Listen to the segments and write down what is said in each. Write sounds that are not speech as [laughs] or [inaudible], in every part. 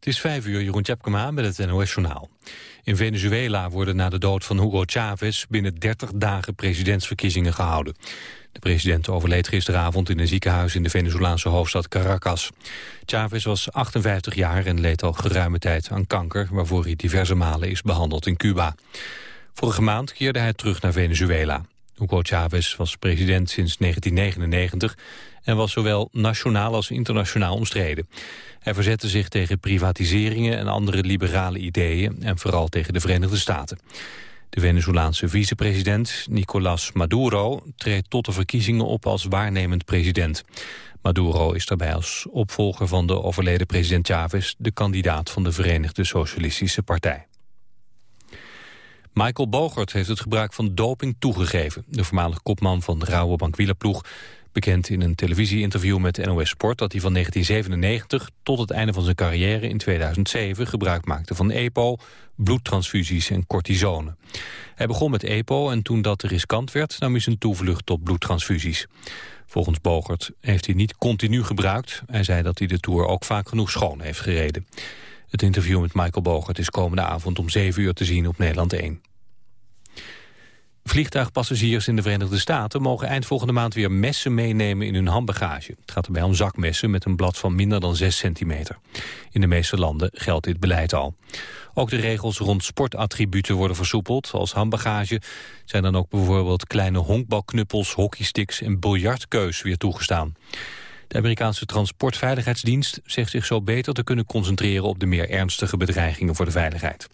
Het is vijf uur, Jeroen Tjepkema met het NOS-journaal. In Venezuela worden na de dood van Hugo Chavez binnen 30 dagen presidentsverkiezingen gehouden. De president overleed gisteravond in een ziekenhuis in de Venezolaanse hoofdstad Caracas. Chavez was 58 jaar en leed al geruime tijd aan kanker, waarvoor hij diverse malen is behandeld in Cuba. Vorige maand keerde hij terug naar Venezuela. Hugo Chavez was president sinds 1999 en was zowel nationaal als internationaal omstreden. Hij verzette zich tegen privatiseringen en andere liberale ideeën... en vooral tegen de Verenigde Staten. De Venezolaanse vicepresident Nicolás Maduro treedt tot de verkiezingen op als waarnemend president. Maduro is daarbij als opvolger van de overleden president Chavez... de kandidaat van de Verenigde Socialistische Partij. Michael Bogert heeft het gebruik van doping toegegeven. De voormalige kopman van de Rabobank wielerploeg bekend in een televisieinterview met NOS Sport dat hij van 1997 tot het einde van zijn carrière in 2007 gebruik maakte van EPO, bloedtransfusies en cortisone. Hij begon met EPO en toen dat riskant werd nam hij zijn toevlucht tot bloedtransfusies. Volgens Bogert heeft hij niet continu gebruikt. Hij zei dat hij de Tour ook vaak genoeg schoon heeft gereden. Het interview met Michael Bogert is komende avond om 7 uur te zien op Nederland 1. Vliegtuigpassagiers in de Verenigde Staten mogen eind volgende maand weer messen meenemen in hun handbagage. Het gaat erbij om zakmessen met een blad van minder dan 6 centimeter. In de meeste landen geldt dit beleid al. Ook de regels rond sportattributen worden versoepeld. Als handbagage zijn dan ook bijvoorbeeld kleine honkbalknuppels, hockeysticks en biljartkeus weer toegestaan. De Amerikaanse Transportveiligheidsdienst zegt zich zo beter te kunnen concentreren op de meer ernstige bedreigingen voor de veiligheid.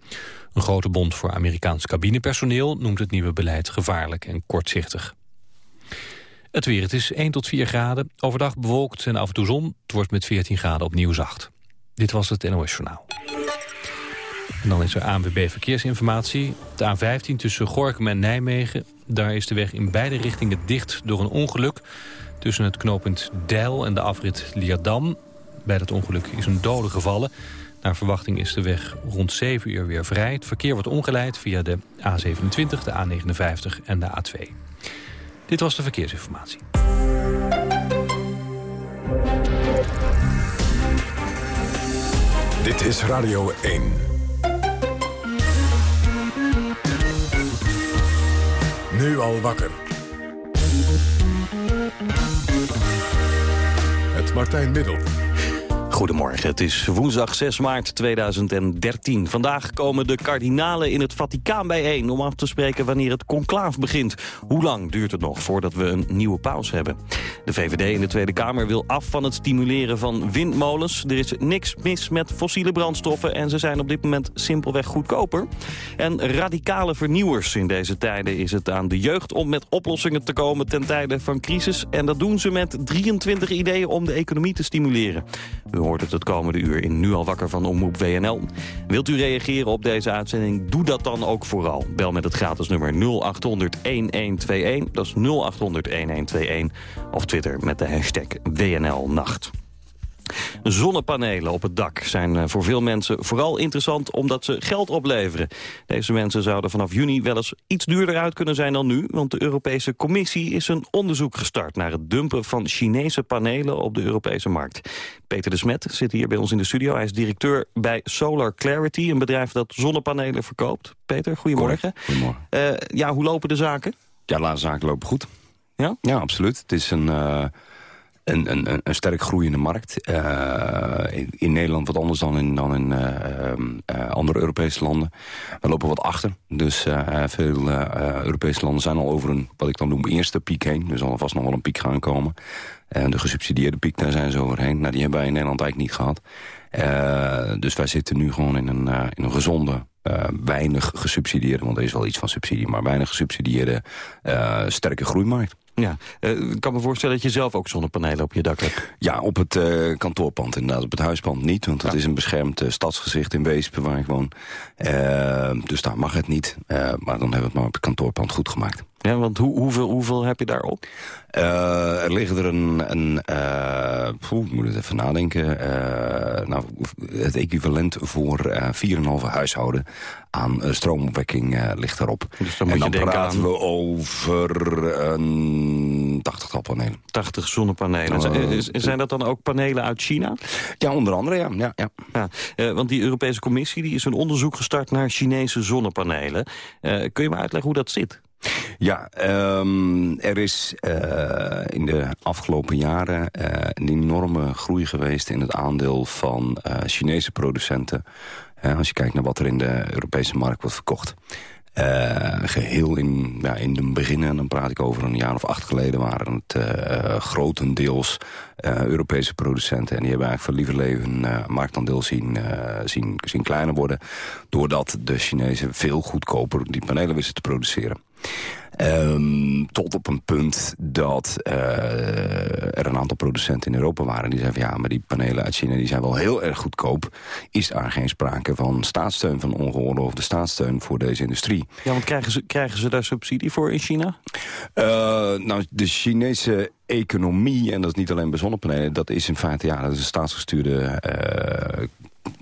Een grote bond voor Amerikaans cabinepersoneel noemt het nieuwe beleid gevaarlijk en kortzichtig. Het weer, het is 1 tot 4 graden. Overdag bewolkt en af en toe zon. Het wordt met 14 graden opnieuw zacht. Dit was het NOS Journaal. En dan is er ANWB Verkeersinformatie. De A15 tussen Gorkum en Nijmegen. Daar is de weg in beide richtingen dicht door een ongeluk. Tussen het knooppunt Deil en de afrit Lierdam. Bij dat ongeluk is een dode gevallen. Naar verwachting is de weg rond 7 uur weer vrij. Het verkeer wordt omgeleid via de A27, de A59 en de A2. Dit was de verkeersinformatie. Dit is Radio 1. Nu al wakker. Het Martijn Middel. Goedemorgen, het is woensdag 6 maart 2013. Vandaag komen de kardinalen in het Vaticaan bijeen... om af te spreken wanneer het conclaaf begint. Hoe lang duurt het nog voordat we een nieuwe paus hebben? De VVD in de Tweede Kamer wil af van het stimuleren van windmolens. Er is niks mis met fossiele brandstoffen... en ze zijn op dit moment simpelweg goedkoper. En radicale vernieuwers in deze tijden is het aan de jeugd... om met oplossingen te komen ten tijde van crisis. En dat doen ze met 23 ideeën om de economie te stimuleren hoort het het komende uur in Nu al wakker van Omroep WNL. Wilt u reageren op deze uitzending? Doe dat dan ook vooral. Bel met het gratis nummer 0800-1121. Dat is 0800-1121. Of Twitter met de hashtag WNLNacht. Zonnepanelen op het dak zijn eh, voor veel mensen vooral interessant omdat ze geld opleveren. Deze mensen zouden vanaf juni wel eens iets duurder uit kunnen zijn dan nu, want de Europese Commissie is een onderzoek gestart naar het dumpen van Chinese panelen op de Europese markt. Peter de Smet zit hier bij ons in de studio. Hij is directeur bij Solar Clarity, een bedrijf dat zonnepanelen verkoopt. Peter, goedemorgen. Goedemorgen. Uh, ja, hoe lopen de zaken? Ja, de zaken lopen goed. Ja? Ja, absoluut. Het is een... Uh een, een, een sterk groeiende markt. Uh, in, Nederland wat anders dan in, dan in uh, uh, andere Europese landen. We lopen wat achter. Dus veel Europese landen zijn al over een, wat ik dan noem, eerste piek heen. Er zal vast nog wel een piek gaan komen. En de gesubsidieerde piek, daar zijn ze overheen. Nou, die hebben wij in Nederland eigenlijk niet gehad. dus wij zitten nu gewoon in een, in een gezonde, weinig gesubsidieerde... want er is wel iets van subsidie, maar weinig gesubsidieerde sterke groeimarkt. Ja, uh, ik kan me voorstellen dat je zelf ook zonnepanelen op je dak hebt. Ja, op het uh, kantoorpand inderdaad. Op het huispand niet, want dat is een beschermd uh, stadsgezicht in Weesp waar ik woon. dus daar mag het niet. maar dan hebben we het maar op het kantoorpand goed gemaakt. Ja, want hoe, hoeveel, hoeveel heb je daarop? er liggen er een... een uh, poeh, ik moet het even nadenken. er nou, het equivalent voor 4,5 huishouden aan stroomopwekking ligt erop. Dus dan en dan je denken praten aan we over een 80-tal panelen. 80 zonnepanelen. Nou, eh, zijn dat dan ook panelen uit China? Ja, onder andere, ja. ja, ja. Ja, eh, want die Europese Commissie die is een onderzoek gestart naar Chinese zonnepanelen. Eh, kun je me uitleggen hoe dat zit? Ja, ehm, er is eh, in de afgelopen jaren eh, een enorme groei geweest... in het aandeel van eh, Chinese producenten. Als je kijkt naar wat er in de Europese markt wordt verkocht. Eh, geheel in, ja, in de beginnen, dan praat ik over een jaar of acht geleden... waren het grotendeels Europese producenten. En die hebben eigenlijk voor liever leven marktaandeel zien, zien, zien kleiner worden... doordat de Chinezen veel goedkoper die panelen wisten te produceren. Um, tot op een punt dat uh, er een aantal producenten in Europa waren... die zeiden van ja, maar die panelen uit China die zijn wel heel erg goedkoop. Is daar geen sprake van staatssteun, van ongeoorloofde staatssteun voor deze industrie? Ja, want krijgen ze, krijgen ze daar subsidie voor in China? Uh, nou, de Chinese economie, en dat is niet alleen bij zonnepanelen... dat is in feite ja, dat is een staatsgestuurde... Uh,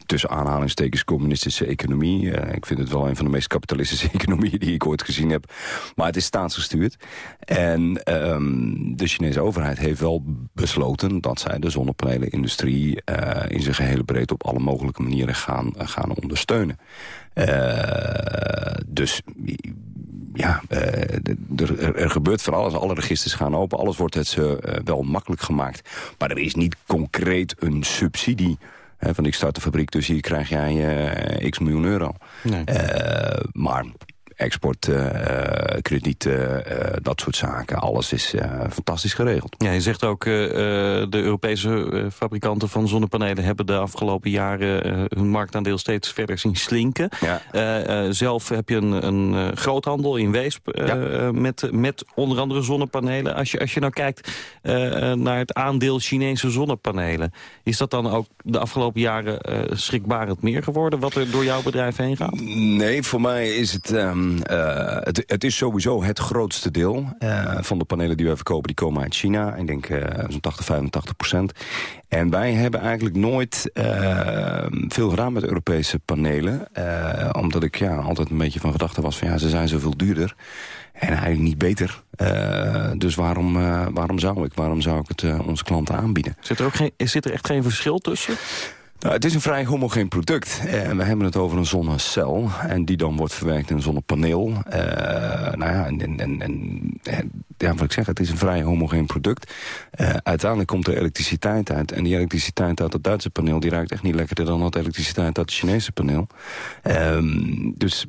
tussen aanhalingstekens communistische economie. Uh, ik vind het wel een van de meest kapitalistische [laughs] economieën die ik ooit gezien heb. Maar het is staatsgestuurd. En um, de Chinese overheid heeft wel besloten dat zij de zonnepanelenindustrie uh, in zijn gehele breedte op alle mogelijke manieren gaan, gaan ondersteunen. dus ja, er, er, gebeurt van alles. Alle registers gaan open. Alles wordt het wel makkelijk gemaakt. Maar er is niet concreet een subsidie van ik start de fabriek, dus hier krijg jij uh, x miljoen euro. Nee. Uh, maar exportkrediet, uh, dat soort zaken, alles is fantastisch geregeld. Ja, je zegt ook, de Europese fabrikanten van zonnepanelen... hebben de afgelopen jaren hun marktaandeel steeds verder zien slinken. Ja. zelf heb je een, een groothandel in Weesp ja. met, met onder andere zonnepanelen. Als je, als je nou kijkt naar het aandeel Chinese zonnepanelen... is dat dan ook de afgelopen jaren schrikbarend meer geworden... wat er door jouw bedrijf heen gaat? Nee, voor mij is het... Um, uh, het, het, is sowieso het grootste deel uh, van de panelen die wij verkopen. Die komen uit China. Ik denk uh, zo'n 80, 85 procent. En wij hebben eigenlijk nooit veel gedaan met Europese panelen. omdat ik ja, altijd een beetje van gedachte was van ja, ze zijn zoveel duurder. En eigenlijk niet beter. Dus waarom, waarom zou ik? Waarom zou ik het onze klanten aanbieden? Zit er, ook geen, zit er echt geen verschil tussen? Nou, het is een vrij homogeen product. En we hebben het over een zonnecel. En die dan wordt verwerkt in een zonnepaneel. Uh, nou ja, en, en, en, ja, wat ik zeg, het is een vrij homogeen product. Uiteindelijk komt er elektriciteit uit. En die elektriciteit uit het Duitse paneel... die ruikt echt niet lekkerder dan de elektriciteit uit het Chinese paneel. Um, dus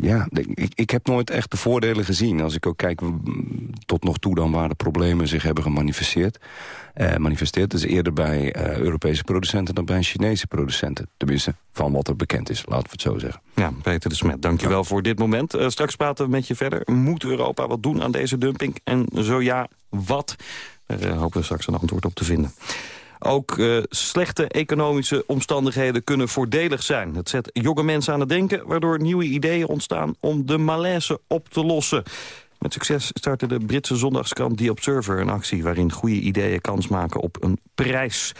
ja, ik, ik heb nooit echt de voordelen gezien. Als ik ook kijk tot nog toe dan waar de problemen zich hebben gemanifesteerd. Uh, manifesteert. Dus eerder bij uh, Europese producenten dan bij Chinese producenten. Tenminste, van wat er bekend is, laten we het zo zeggen. Ja, Peter de Smet, dankjewel voor dit moment. Uh, straks praten we met je verder. Moet Europa wat doen aan deze dumping? En zo ja, wat? Daar hopen we straks een antwoord op te vinden. Ook uh, slechte economische omstandigheden kunnen voordelig zijn. Het zet jonge mensen aan het denken... waardoor nieuwe ideeën ontstaan om de malaise op te lossen. Met succes startte de Britse zondagskrant The Observer een actie... waarin goede ideeën kans maken op een prijs.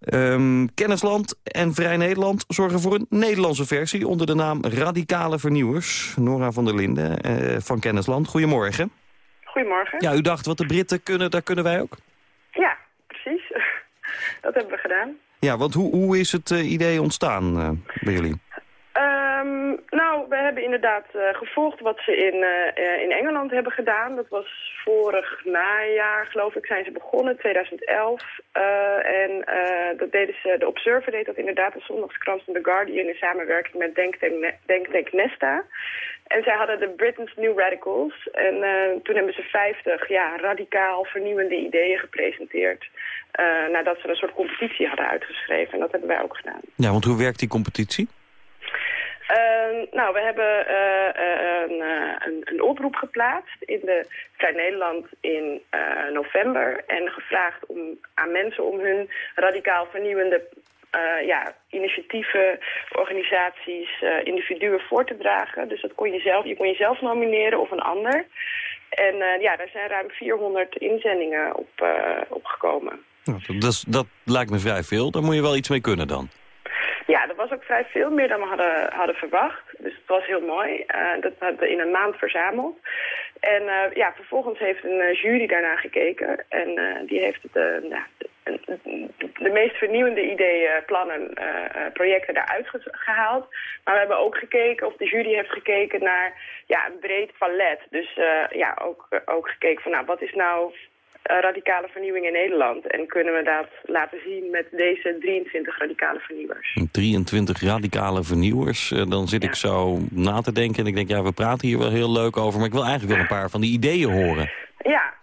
Um, Kennisland en Vrij Nederland zorgen voor een Nederlandse versie... onder de naam Radicale Vernieuwers. Nora van der Linden uh, van Kennisland, goedemorgen. Goedemorgen. Ja, u dacht wat de Britten kunnen, daar kunnen wij ook? Dat hebben we gedaan. Ja, want hoe, hoe is het uh, idee ontstaan uh, bij jullie? Um, nou, we hebben inderdaad uh, gevolgd wat ze in, uh, in Engeland hebben gedaan. Dat was vorig najaar, geloof ik, zijn ze begonnen, 2011. Uh, en dat deden ze, de Observer deed dat inderdaad, de zondagskrant van The Guardian... in samenwerking met Denktank, Denktank Nesta. En zij hadden de Britain's New Radicals. En toen hebben ze 50 ja, radicaal vernieuwende ideeën gepresenteerd... nadat ze een soort competitie hadden uitgeschreven. En dat hebben wij ook gedaan. Ja, want hoe werkt die competitie? Uh, nou, we hebben uh, een, een, een, oproep geplaatst in de Vrij Nederland in november. En gevraagd om, aan mensen om hun radicaal vernieuwende ja, initiatieven, organisaties, individuen voor te dragen. Dus dat kon je zelf, je kon jezelf nomineren of een ander. En ja, daar zijn ruim 400 inzendingen op, opgekomen. Nou, dat, dat lijkt me vrij veel. Daar moet je wel iets mee kunnen dan. Ja, dat was ook vrij veel meer dan we hadden, hadden verwacht. Dus het was heel mooi. Eh, dat hebben we in een maand verzameld. En eh, ja, vervolgens heeft een eh, jury daarna gekeken. En die heeft het, de, meest vernieuwende ideeën, plannen, projecten daaruit ge- gehaald. Maar we hebben ook gekeken, of de jury heeft gekeken naar ja, een breed palet. Dus ja, ook, ook gekeken van nou, wat is nou radicale vernieuwing in Nederland? En kunnen we dat laten zien met deze 23 radicale vernieuwers? 23 radicale vernieuwers. Eh, dan zit ik zo na te denken en ik denk, ja, we praten hier wel heel leuk over. Maar ik wil eigenlijk wel een paar van die ideeën horen. Ja.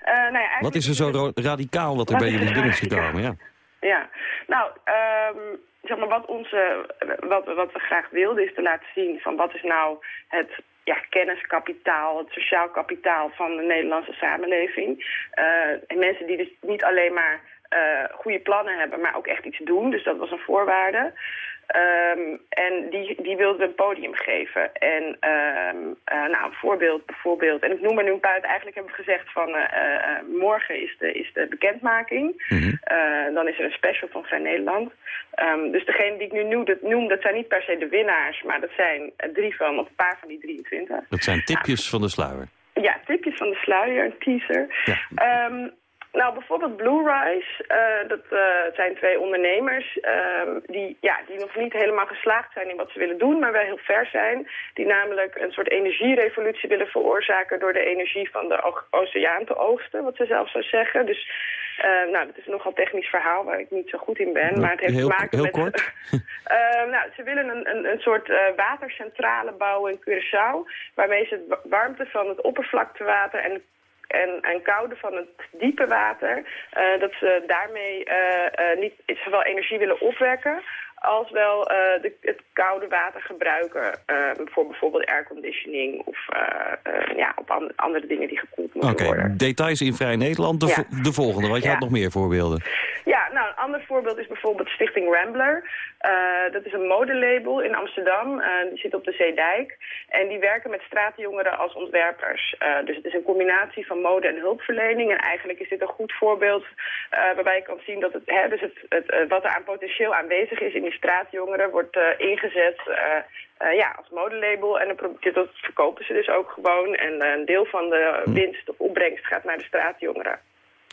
Eh, nou ja Wat is er zo radicaal wat er Wat bij jullie binnen is gekomen? Ja. Ja, nou, ehm, zeg maar wat, onze, wat, wat we graag wilden is te laten zien van wat is nou het ja, kenniskapitaal, het sociaal kapitaal van de Nederlandse samenleving. Eh, en mensen die dus niet alleen maar eh, goede plannen hebben, maar ook echt iets doen. Dus dat was een voorwaarde. Ehm, en die, die wilden we een podium geven. En ehm, eh, nou, een voorbeeld bijvoorbeeld. En ik noem er nu een paar. Eigenlijk hebben we gezegd van eh, eh, morgen is de, is de bekendmaking. Eh, dan is er een special van Vrij Nederland. Ehm, dus degene die ik nu noem dat, noem, dat zijn niet per se de winnaars. Maar dat zijn drie van, of een paar van die 23. Dat zijn tipjes van de sluier. Ja, tipjes van de sluier, een teaser. Ja. Ehm, nou, bijvoorbeeld Blue Rise, eh, dat eh, zijn twee ondernemers ehm, die, ja, die nog niet helemaal geslaagd zijn in wat ze willen doen, maar wel heel ver zijn. Die namelijk een soort energierevolutie willen veroorzaken door de energie van de oceaan te oogsten, wat ze zelf zou zeggen. Dus, eh, nou, dat is een nogal technisch verhaal waar ik niet zo goed in ben, maar het heeft Heel- te maken heel met... kort. [laughs] Eh, nou, ze willen een, een, een soort eh, watercentrale bouwen in Curaçao... waarmee ze warmte van het oppervlaktewater en, en, en koude van het diepe water... eh, dat ze daarmee eh, eh, niet zowel energie willen opwekken... als wel de, het koude water gebruiken voor bijvoorbeeld airconditioning... of ja, op an- andere dingen die gekoeld moeten Oké, worden. details in Vrij Nederland. De, Ja. vo- de volgende, want je Ja. had nog meer voorbeelden. Ja, nou, een ander voorbeeld is bijvoorbeeld Stichting Rambler. Eh, dat is een modelabel in Amsterdam. Eh, die zit op de Zeedijk. En die werken met straatjongeren als ontwerpers. Eh, dus het is een combinatie van mode en hulpverlening. En eigenlijk is dit een goed voorbeeld waarbij je kan zien dat het, hè, dus het, het, wat er aan potentieel aanwezig is in die straatjongeren wordt ingezet ja, als modelabel. En dan dat verkopen ze dus ook gewoon. En een deel van de winst of opbrengst gaat naar de straatjongeren.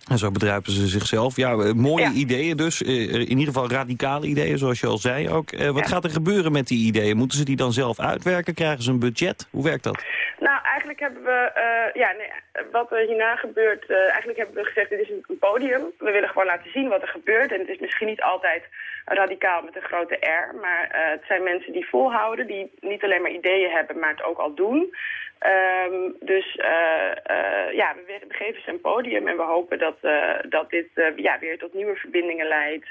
En zo bedruipen ze zichzelf. Ja, eh, mooie Ja. ideeën dus. Eh, in ieder geval radicale ideeën, zoals je al zei ook. Eh, wat Ja. gaat er gebeuren met die ideeën? Moeten ze die dan zelf uitwerken? Krijgen ze een budget? Hoe werkt dat? Nou, eigenlijk hebben we, ja, nee, wat er hierna gebeurt, eigenlijk hebben we gezegd, dit is een podium. We willen gewoon laten zien wat er gebeurt. En het is misschien niet altijd radicaal met een grote R, maar eh, het zijn mensen die volhouden, die niet alleen maar ideeën hebben, maar het ook al doen. Ehm, dus eh, eh, ja, we, geven ze een podium en we hopen dat, dat dit ja, weer tot nieuwe verbindingen leidt.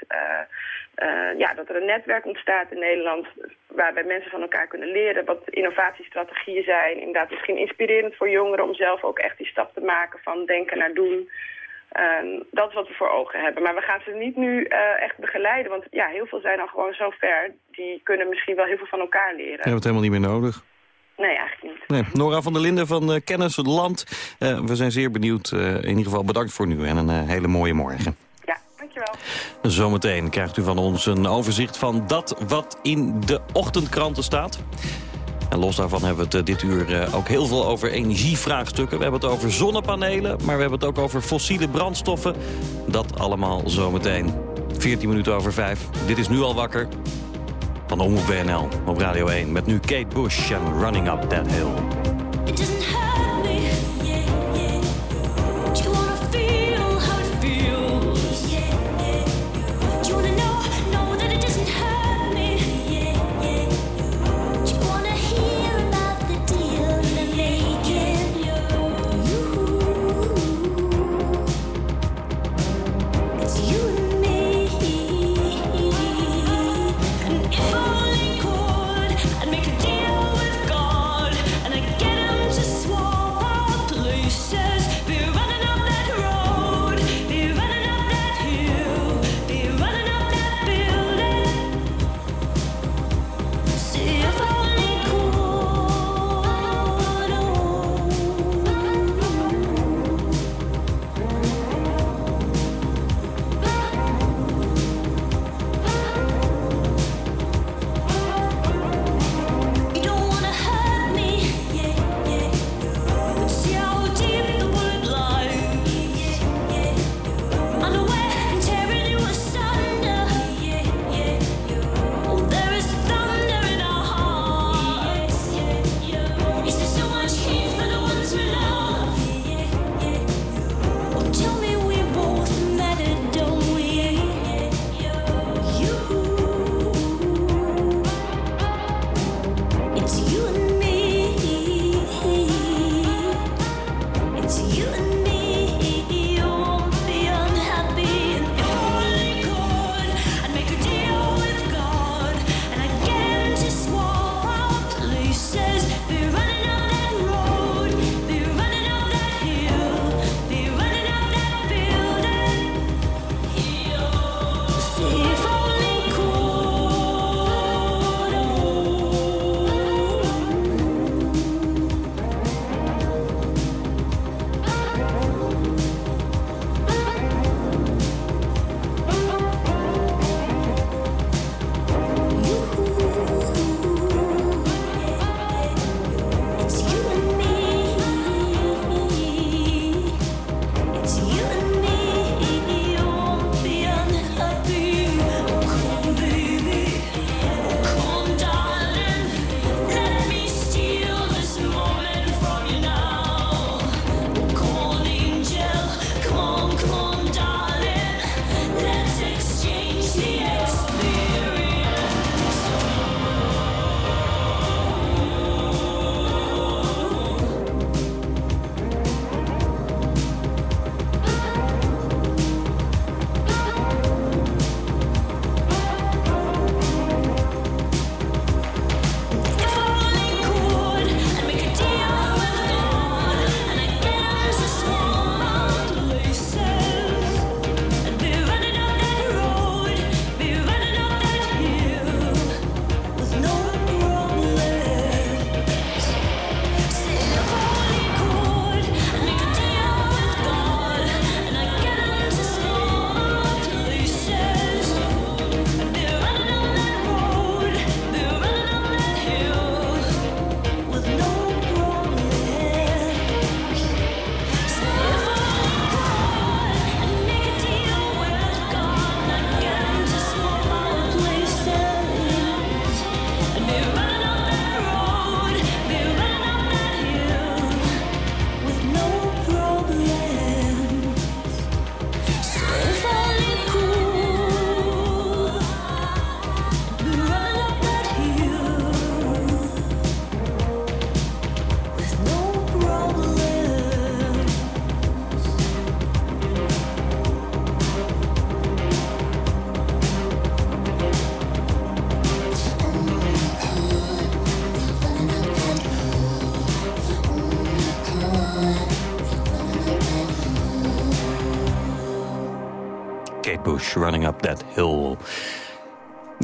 Ja, dat er een netwerk ontstaat in Nederland waarbij mensen van elkaar kunnen leren wat innovatiestrategieën zijn. Inderdaad, misschien inspirerend voor jongeren om zelf ook echt die stap te maken van denken naar doen. Ehm, dat is wat we voor ogen hebben. Maar we gaan ze niet nu eh, echt begeleiden, want ja, heel veel zijn al gewoon zo ver. Die kunnen misschien wel heel veel van elkaar leren. We hebben het helemaal niet meer nodig. Nee, eigenlijk niet. Nee. Nora van der Linden van eh, Kennis het Land. Eh, we zijn zeer benieuwd. In ieder geval bedankt voor nu en een hele mooie morgen. Ja, dankjewel. Zometeen krijgt u van ons een overzicht van dat wat in de ochtendkranten staat. En los daarvan hebben we het eh, dit uur eh, ook heel veel over energievraagstukken. We hebben het over zonnepanelen, maar we hebben het ook over fossiele brandstoffen. Dat allemaal zometeen. 14 minuten over 5. Dit is nu al wakker. Van Omroep WNL op Radio 1. Met nu Kate Bush en Running Up That Hill.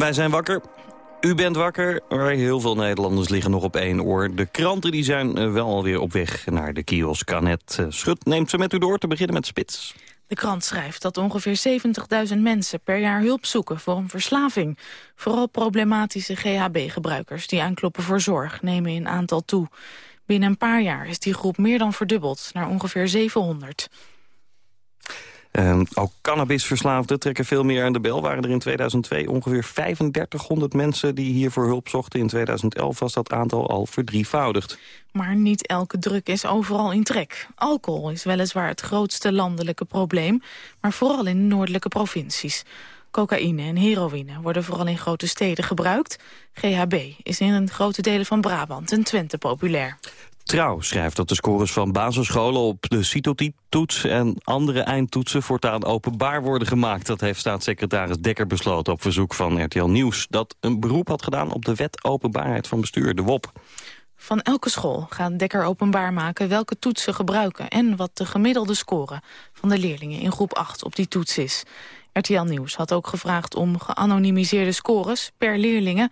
Wij zijn wakker. U bent wakker, maar heel veel Nederlanders liggen nog op één oor. De kranten die zijn eh, wel alweer op weg naar de kiosk. Annette eh, Schut neemt ze met u door te beginnen met Spits. De krant schrijft dat ongeveer 70.000 mensen per jaar hulp zoeken voor een verslaving. Vooral problematische GHB-gebruikers die aankloppen voor zorg nemen in aantal toe. Binnen een paar jaar is die groep meer dan verdubbeld naar ongeveer 700. Ehm, ook cannabisverslaafden trekken veel meer aan de bel. Waren er in 2002 ongeveer 3500 mensen die hiervoor hulp zochten. In 2011 was dat aantal al verdrievoudigd. Maar niet elke druk is overal in trek. Alcohol is weliswaar het grootste landelijke probleem, maar vooral in de noordelijke provincies. Cocaïne en heroïne worden vooral in grote steden gebruikt. GHB is in grote delen van Brabant en Twente populair. Trouw schrijft dat de scores van basisscholen op de CITO-toets en andere eindtoetsen voortaan openbaar worden gemaakt. Dat heeft staatssecretaris Dekker besloten op verzoek van RTL Nieuws. Dat een beroep had gedaan op de wet openbaarheid van bestuur, de WOP. Van elke school gaat Dekker openbaar maken welke toets ze gebruiken... en wat de gemiddelde score van de leerlingen in groep 8 op die toets is. RTL Nieuws had ook gevraagd om geanonimiseerde scores per leerlingen...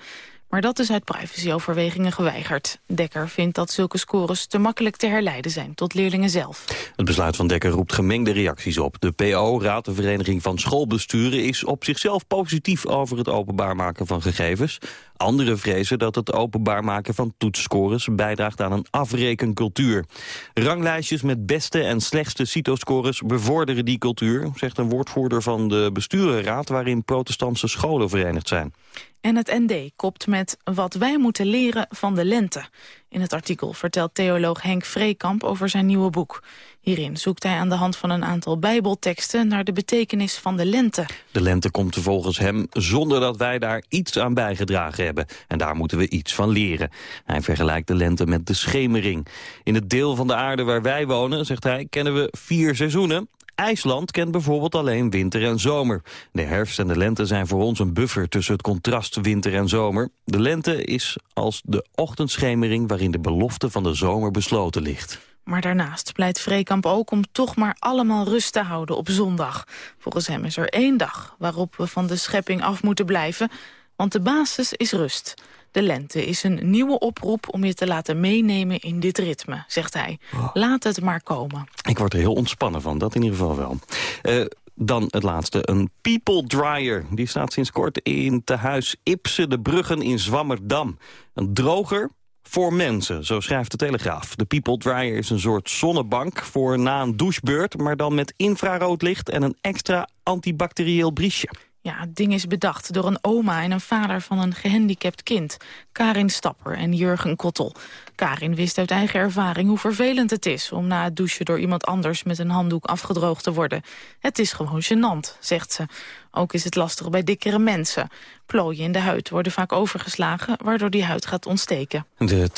maar dat is uit privacyoverwegingen geweigerd. Dekker vindt dat zulke scores te makkelijk te herleiden zijn tot leerlingen zelf. Het besluit van Dekker roept gemengde reacties op. De PO, Raad de Vereniging van Schoolbesturen, is op zichzelf positief over het openbaar maken van gegevens. Anderen vrezen dat het openbaar maken van toetsscores bijdraagt aan een afrekencultuur. Ranglijstjes met beste en slechtste CITO-scores bevorderen die cultuur, zegt een woordvoerder van de besturenraad waarin protestantse scholen verenigd zijn. En het ND kopt met wat wij moeten leren van de lente. In het artikel vertelt theoloog Henk Vreekamp over zijn nieuwe boek. Hierin zoekt hij aan de hand van een aantal bijbelteksten... naar de betekenis van de lente. De lente komt volgens hem zonder dat wij daar iets aan bijgedragen hebben. En daar moeten we iets van leren. Hij vergelijkt de lente met de schemering. In het deel van de aarde waar wij wonen, zegt hij, kennen we vier seizoenen. IJsland kent bijvoorbeeld alleen winter en zomer. De herfst en de lente zijn voor ons een buffer tussen het contrast winter en zomer. De lente is als de ochtendschemering waarin de belofte van de zomer besloten ligt. Maar daarnaast pleit Vreekamp ook om toch maar allemaal rust te houden op zondag. Volgens hem is er één dag waarop we van de schepping af moeten blijven... want de basis is rust. De lente is een nieuwe oproep om je te laten meenemen in dit ritme, zegt hij. Laat het maar komen. Ik word er heel ontspannen van, dat in ieder geval wel. Eh, dan het laatste, een people dryer. Die staat sinds kort in te huis Ipse de Bruggen in Zwammerdam. Een droger voor mensen, zo schrijft de Telegraaf. De people dryer is een soort zonnebank voor na een douchebeurt... maar dan met infraroodlicht en een extra antibacterieel briesje. Ja, het ding is bedacht door een oma en een vader van een gehandicapt kind. Karin Stapper en Jurgen Kottel. Karin wist uit eigen ervaring hoe vervelend het is... om na het douchen door iemand anders met een handdoek afgedroogd te worden. Het is gewoon gênant, zegt ze. Ook is het lastig bij dikkere mensen. Plooien in de huid worden vaak overgeslagen... waardoor die huid gaat ontsteken. De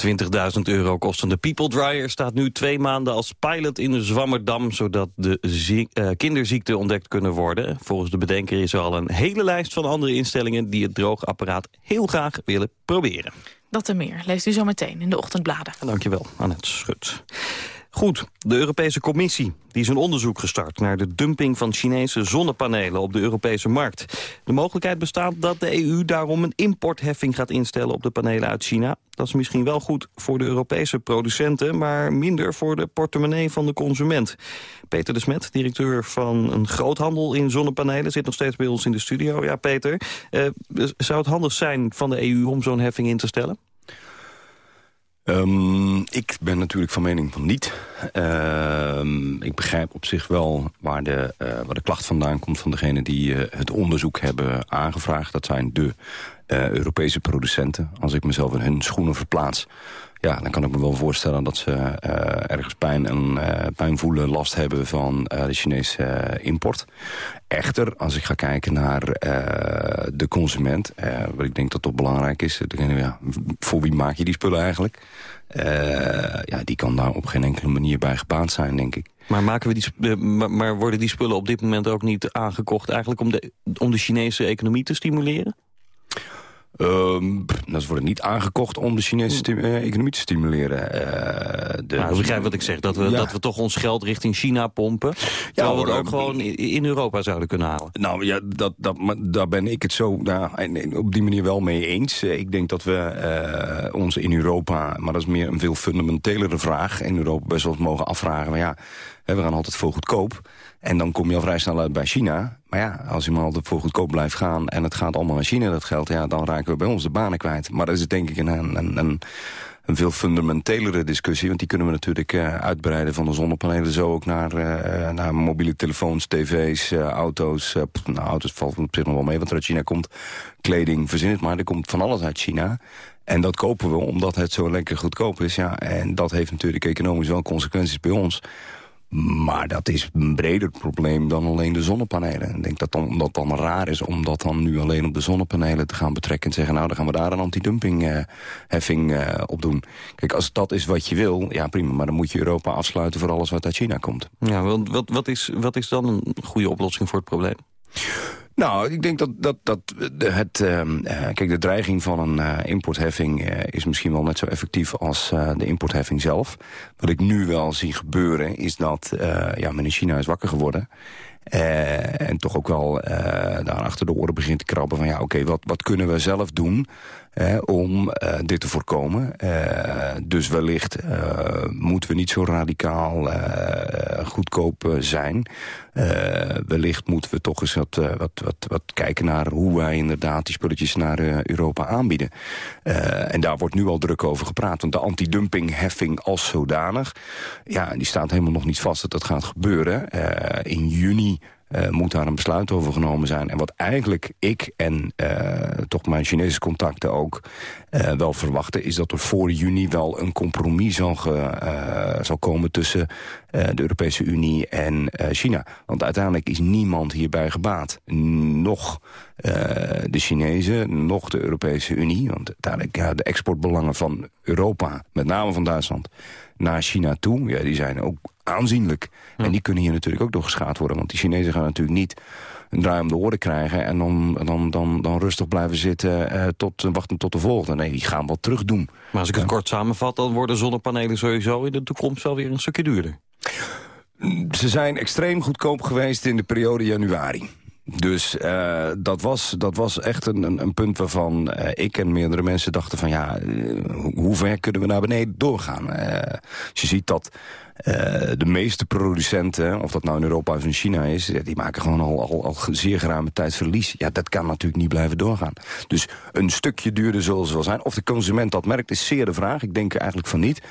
20.000 euro kostende People Dryer staat nu twee maanden als pilot in de Zwammerdam... zodat de zie- eh, kinderziekten ontdekt kunnen worden. Volgens de bedenker is er al een hele lijst van andere instellingen... die het droogapparaat heel graag willen proberen. Dat en meer leest u zo meteen in de ochtendbladen. En dankjewel, Annette Schut. Goed, de Europese Commissie die is een onderzoek gestart... naar de dumping van Chinese zonnepanelen op de Europese markt. De mogelijkheid bestaat dat de EU daarom een importheffing gaat instellen... op de panelen uit China. Dat is misschien wel goed voor de Europese producenten... maar minder voor de portemonnee van de consument. Peter de Smet, directeur van een groothandel in zonnepanelen... zit nog steeds bij ons in de studio. Ja, Peter, eh, zou het handig zijn van de EU om zo'n heffing in te stellen? Ehm, ik ben natuurlijk van mening van niet. Ehm, ik begrijp op zich wel waar de, eh, waar de klacht vandaan komt... van degene die eh, het onderzoek hebben aangevraagd. Dat zijn de eh, Europese producenten. Als ik mezelf in hun schoenen verplaats... ja, dan kan ik me wel voorstellen dat ze eh, ergens pijn, en, eh, pijn voelen... last hebben van eh, de Chinese import. Echter, als ik ga kijken naar de consument... wat ik denk dat toch belangrijk is... voor wie maak je die spullen eigenlijk... Ja, die kan daar op geen enkele manier bij gebaat zijn, denk ik. Maar, maken we die, maar worden die spullen op dit moment ook niet aangekocht... eigenlijk om de, om de Chinese economie te stimuleren? Pff, nou, ze worden niet aangekocht om de Chinese eh, economie te stimuleren. Eh, de, Nou, begrijp wat ik zeg, dat we, Ja. dat we toch ons geld richting China pompen. terwijl we het ook eh, gewoon in Europa zouden kunnen halen. Nou ja, dat, dat, maar daar ben ik het zo nou, op die manier wel mee eens. Ik denk dat we eh, ons in Europa, maar dat is meer een veel fundamentelere vraag... in Europa best wel mogen afvragen. Maar ja, we gaan altijd voor goedkoop. En dan kom je al vrij snel uit bij China. Maar ja, als altijd voor goedkoop blijft gaan... en het gaat allemaal naar China, dat geld... Ja, dan raken we bij ons de banen kwijt. Maar dat is denk ik een, een, een, een veel fundamentelere discussie. Want die kunnen we natuurlijk eh, uitbreiden van de zonnepanelen... zo ook naar, eh, naar mobiele telefoons, tv's, eh, auto's. nou, auto's valt op zich nog wel mee, wat er uit China komt. Kleding, verzin het maar, er komt van alles uit China. En dat kopen we omdat het zo lekker goedkoop is. Ja, en dat heeft natuurlijk economisch wel consequenties bij ons. Maar dat is een breder probleem dan alleen de zonnepanelen. Ik denk dat dan, dat dan raar is om dat dan nu alleen op de zonnepanelen te gaan betrekken... en zeggen, nou, dan gaan we daar een antidumpingheffing eh op doen. Kijk, als dat is wat je wil, ja prima... maar dan moet je Europa afsluiten voor alles wat uit China komt. Ja, want wat, wat, is, wat is dan een goede oplossing voor het probleem? Nou, ik denk dat, dat, dat de, het, ehm, eh, kijk, de dreiging van een eh, importheffing eh, is misschien wel net zo effectief als eh, de importheffing zelf. Wat ik nu wel zie gebeuren is dat eh, ja, in China is wakker geworden. Eh, en toch ook wel eh, daar achter de oren begint te krabben van ja, oké, wat, wat kunnen we zelf doen om dit te voorkomen? Dus wellicht moeten we niet zo radicaal goedkoop zijn. Wellicht moeten we toch eens wat, wat, wat, wat kijken naar hoe wij inderdaad die spulletjes naar Europa aanbieden. En daar wordt nu al druk over gepraat. Want de antidumpingheffing als zodanig, ja, die staat helemaal nog niet vast dat dat gaat gebeuren. Eh, in juni eh, moet daar een besluit over genomen zijn. En wat eigenlijk ik en eh, toch mijn Chinese contacten ook wel verwachten... is dat er voor juni wel een compromis zal, komen tussen de Europese Unie en China. Want uiteindelijk is niemand hierbij gebaat. Nog de Chinezen, nog de Europese Unie. Want uiteindelijk de exportbelangen van Europa, met name van Duitsland... naar China toe, ja, die zijn ook aanzienlijk. En die kunnen hier natuurlijk ook door geschaad worden. Want die Chinezen gaan natuurlijk niet een draai om de oren krijgen... en dan, dan, dan, dan rustig blijven zitten eh, tot, wachten tot de volgende. Nee, die gaan wat terug doen. Maar als ik het kort samenvat, dan worden zonnepanelen sowieso in de toekomst wel weer een stukje duurder. Ze zijn extreem goedkoop geweest in de periode januari. Dus uh, dat, was, dat was echt een, een, een punt waarvan uh, ik en meerdere mensen dachten van... ja, uh, hoe ver kunnen we naar beneden doorgaan? als je ziet dat de meeste producenten, of dat nou in Europa of in China is... die maken gewoon al, al, al zeer geruime tijd verlies. Ja, dat kan natuurlijk niet blijven doorgaan. Dus een stukje duurder zullen ze wel zijn. Of de consument dat merkt, is zeer de vraag. Ik denk eigenlijk van niet.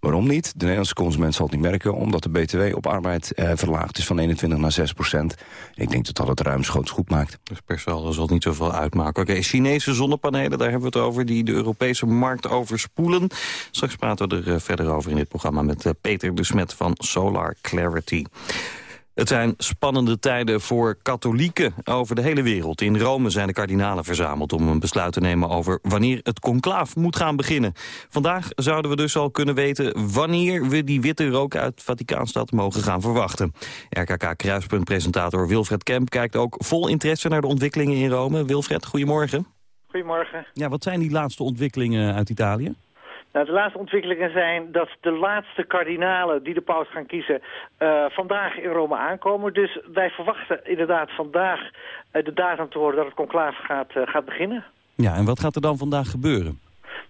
Waarom niet? De Nederlandse consument zal het niet merken... omdat de BTW op arbeid eh, verlaagd is van 21 naar 6 procent. Ik denk dat dat het ruimschoots goed maakt. Dus per saldo zal het niet zoveel uitmaken. Oké, Chinese zonnepanelen, daar hebben we het over... die de Europese markt overspoelen. Straks praten we er uh, verder over in dit programma... met uh, Peter de Smet van Solar Clarity. Het zijn spannende tijden voor katholieken over de hele wereld. In Rome zijn de kardinalen verzameld om een besluit te nemen over wanneer het conclaaf moet gaan beginnen. Vandaag zouden we dus al kunnen weten wanneer we die witte rook uit Vaticaanstad mogen gaan verwachten. RKK Kruispunt-presentator Wilfred Kemp kijkt ook vol interesse naar de ontwikkelingen in Rome. Wilfred, goedemorgen. Goedemorgen. Ja, wat zijn die laatste ontwikkelingen uit Italië? Nou, de laatste ontwikkelingen zijn dat de laatste kardinalen die de paus gaan kiezen uh, vandaag in Rome aankomen. Dus wij verwachten inderdaad vandaag uh, de datum te horen dat het conclave gaat, uh, gaat beginnen. Ja, en wat gaat er dan vandaag gebeuren?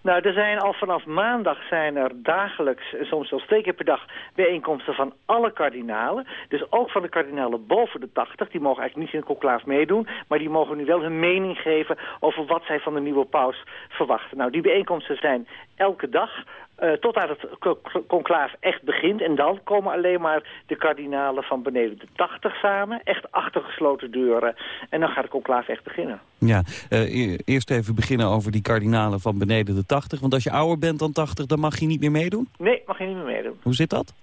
Nou, er zijn al vanaf maandag zijn er dagelijks, soms zelfs twee keer per dag, bijeenkomsten van alle kardinalen. Dus ook van de kardinalen boven de 80. Die mogen eigenlijk niet in het conclaaf meedoen, maar die mogen nu wel hun mening geven over wat zij van de nieuwe paus verwachten. Nou, die bijeenkomsten zijn elke dag. Uh, totdat het conclaaf echt begint. En dan komen alleen maar de kardinalen van beneden de 80 samen. Echt achter gesloten deuren. En dan gaat het conclaaf echt beginnen. Ja, uh, eerst even beginnen over die kardinalen van beneden de 80. Want als je ouder bent dan 80, dan mag je niet meer meedoen? Nee, mag je niet meer meedoen. Hoe zit dat?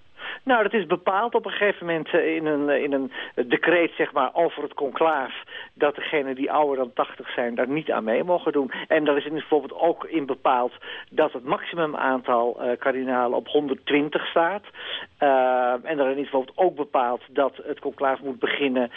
Nou, dat is bepaald op een gegeven moment eh, in een, eh, in een decreet zeg maar, over het conclaaf... dat degenen die ouder dan 80 zijn daar niet aan mee mogen doen. En daar is in bijvoorbeeld ook in bepaald dat het maximum aantal eh, kardinalen op 120 staat. En daarin is bijvoorbeeld ook bepaald dat het conclaaf moet beginnen...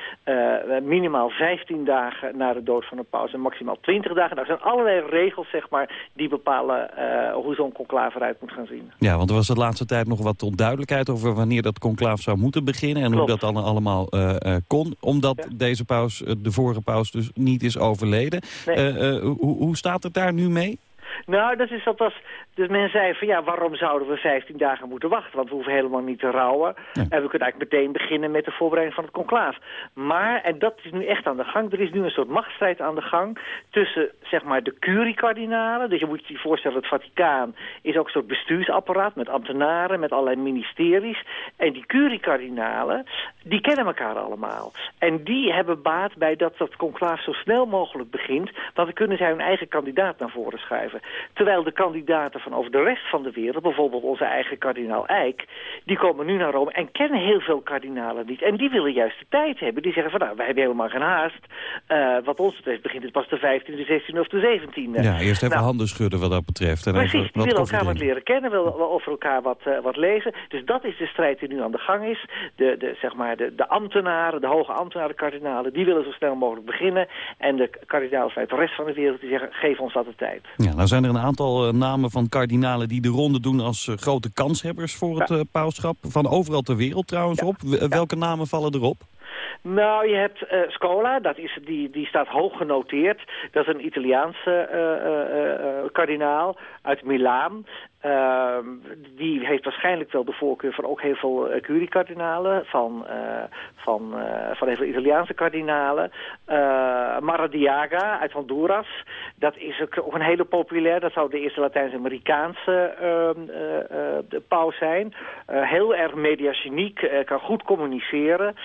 Minimaal 15 dagen na de dood van de paus en maximaal 20 dagen. Nou, er zijn allerlei regels zeg maar, die bepalen hoe zo'n conclaaf eruit moet gaan zien. Ja, want er was de laatste tijd nog wat onduidelijkheid over wanneer dat conclaaf zou moeten beginnen... en Klopt. hoe dat dan allemaal uh, uh, kon, omdat Ja. deze paus, uh, de vorige paus, dus niet is overleden. Nee. Hoe, hoe staat het daar nu mee? Nou, dat is alvast... Dus men zei van ja, waarom zouden we 15 dagen moeten wachten? Want we hoeven helemaal niet te rouwen. Ja. En we kunnen eigenlijk meteen beginnen met de voorbereiding van het conclaaf. Maar, en dat is nu echt aan de gang, er is nu een soort machtsstrijd aan de gang... tussen, zeg maar, de curie-kardinalen. Dus je moet je voorstellen, het Vaticaan is ook een soort bestuursapparaat... met ambtenaren, met allerlei ministeries. En die curie-kardinalen, die kennen elkaar allemaal. En die hebben baat bij dat dat conclaaf zo snel mogelijk begint... want dan kunnen zij hun eigen kandidaat naar voren schuiven. Terwijl de kandidaten van over de rest van de wereld... bijvoorbeeld onze eigen kardinaal Eijk... die komen nu naar Rome en kennen heel veel kardinalen niet. En die willen juist de tijd hebben. Die zeggen van nou, wij hebben helemaal geen haast. Uh, wat ons betreft begint het pas de 15e, de 16e of de 17e. Ja, eerst even Nou, handen schudden wat dat betreft. En Precies, even die willen elkaar wat leren kennen, willen over elkaar wat, uh, wat lezen. Dus dat is de strijd die nu aan de gang is. De, de, zeg maar de, de ambtenaren, de hoge ambtenaren, de kardinalen, die willen zo snel mogelijk beginnen. En de kardinalen vanuit de rest van de wereld die zeggen, geef ons wat de tijd. Ja, nou zijn er een aantal uh, namen van kardinalen die de ronde doen als uh, grote kanshebbers voor het Ja. uh, pauschap. Van overal ter wereld trouwens Ja. op. Welke namen vallen erop? Nou, je hebt eh, Scola, dat is, die, die staat hoog genoteerd. Dat is een Italiaanse eh, eh, eh, kardinaal uit Milaan. Ehm, die heeft waarschijnlijk wel de voorkeur van ook heel veel curie-kardinalen, van, uh, van, uh, van heel veel Italiaanse kardinalen. Maradiaga uit Honduras, dat is ook, een hele populair, dat zou de eerste Latijns-Amerikaanse uh, paus zijn. heel erg mediageniek, kan goed communiceren.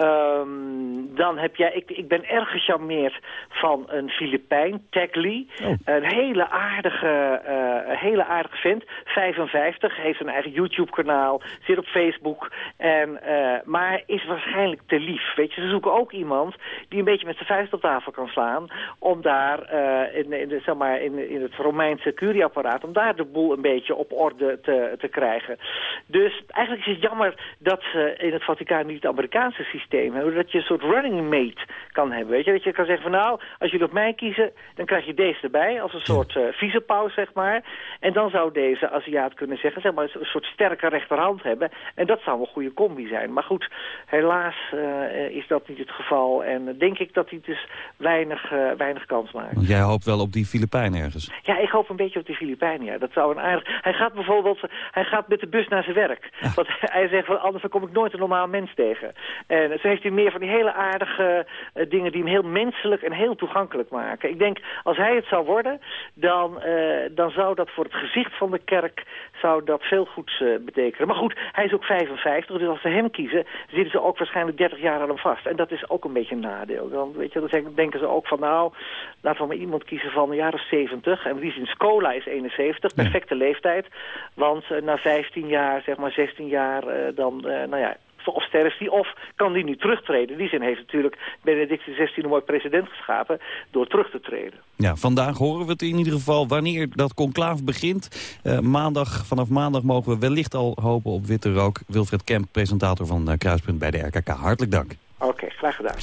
Um, dan heb jij, ik, ik ben erg gecharmeerd van een Filipijn, Tagli. Oh. Een hele aardige, hele aardige vent. 55, heeft een eigen YouTube-kanaal, zit op Facebook. En, uh, maar is waarschijnlijk te lief. Weet je, ze zoeken ook iemand die een beetje met zijn vuist op tafel kan slaan. Om daar uh, in, in, de, zeg maar, in, in het Romeinse curieapparaat, om daar de boel een beetje op orde te, te krijgen. Dus eigenlijk is het jammer dat ze in het Vaticaan niet het Amerikaanse systeem hebben. Dat je een soort running mate kan hebben. Weet je, dat je kan zeggen van nou, als jullie op mij kiezen, dan krijg je deze erbij. Als een soort uh, vicepaus, zeg maar. En dan zou deze Aziat kunnen zeggen, zeg maar, een soort sterke rechterhand hebben. En dat zou een goede combi zijn. Maar goed, helaas uh, is dat niet het geval. En denk ik dat hij dus weinig, uh, weinig kans maakt. Want jij hoopt wel op die Filipijn ergens. Ja, ik hoop een beetje op die Filipijnen. Ja. Dat zou een aardig... Hij gaat bijvoorbeeld hij gaat met de bus naar zijn werk. Want [laughs] hij zegt, van, anders kom ik nooit een normaal mens tegen. En zo heeft hij meer van die hele aardige uh, dingen die hem heel menselijk en heel toegankelijk maken. Ik denk, als hij het zou worden, dan, dan zou dat voor het gezicht van de kerk zou dat veel goeds uh, betekenen. Maar goed, hij is ook 55, dus als ze hem kiezen, zitten ze ook waarschijnlijk 30 jaar aan hem vast. En dat is ook een beetje een nadeel. Dan, weet je, dan denken ze ook van, nou, laten we maar iemand kiezen van jaar of 70. En die is in Scola is 71, perfecte ja. leeftijd. Want uh, na 15 jaar, zeg maar 16 jaar, uh, dan, nou ja, of sterft hij, of kan die nu terugtreden. Die zin heeft natuurlijk Benedict XVI een mooi president geschapen door terug te treden. Ja, vandaag horen we het in ieder geval wanneer dat conclaaf begint. Uh, maandag, vanaf maandag mogen we wellicht al hopen op witte rook. Wilfred Kemp, presentator van uh, Kruispunt bij de RKK. Hartelijk dank. Oké, okay, graag gedaan.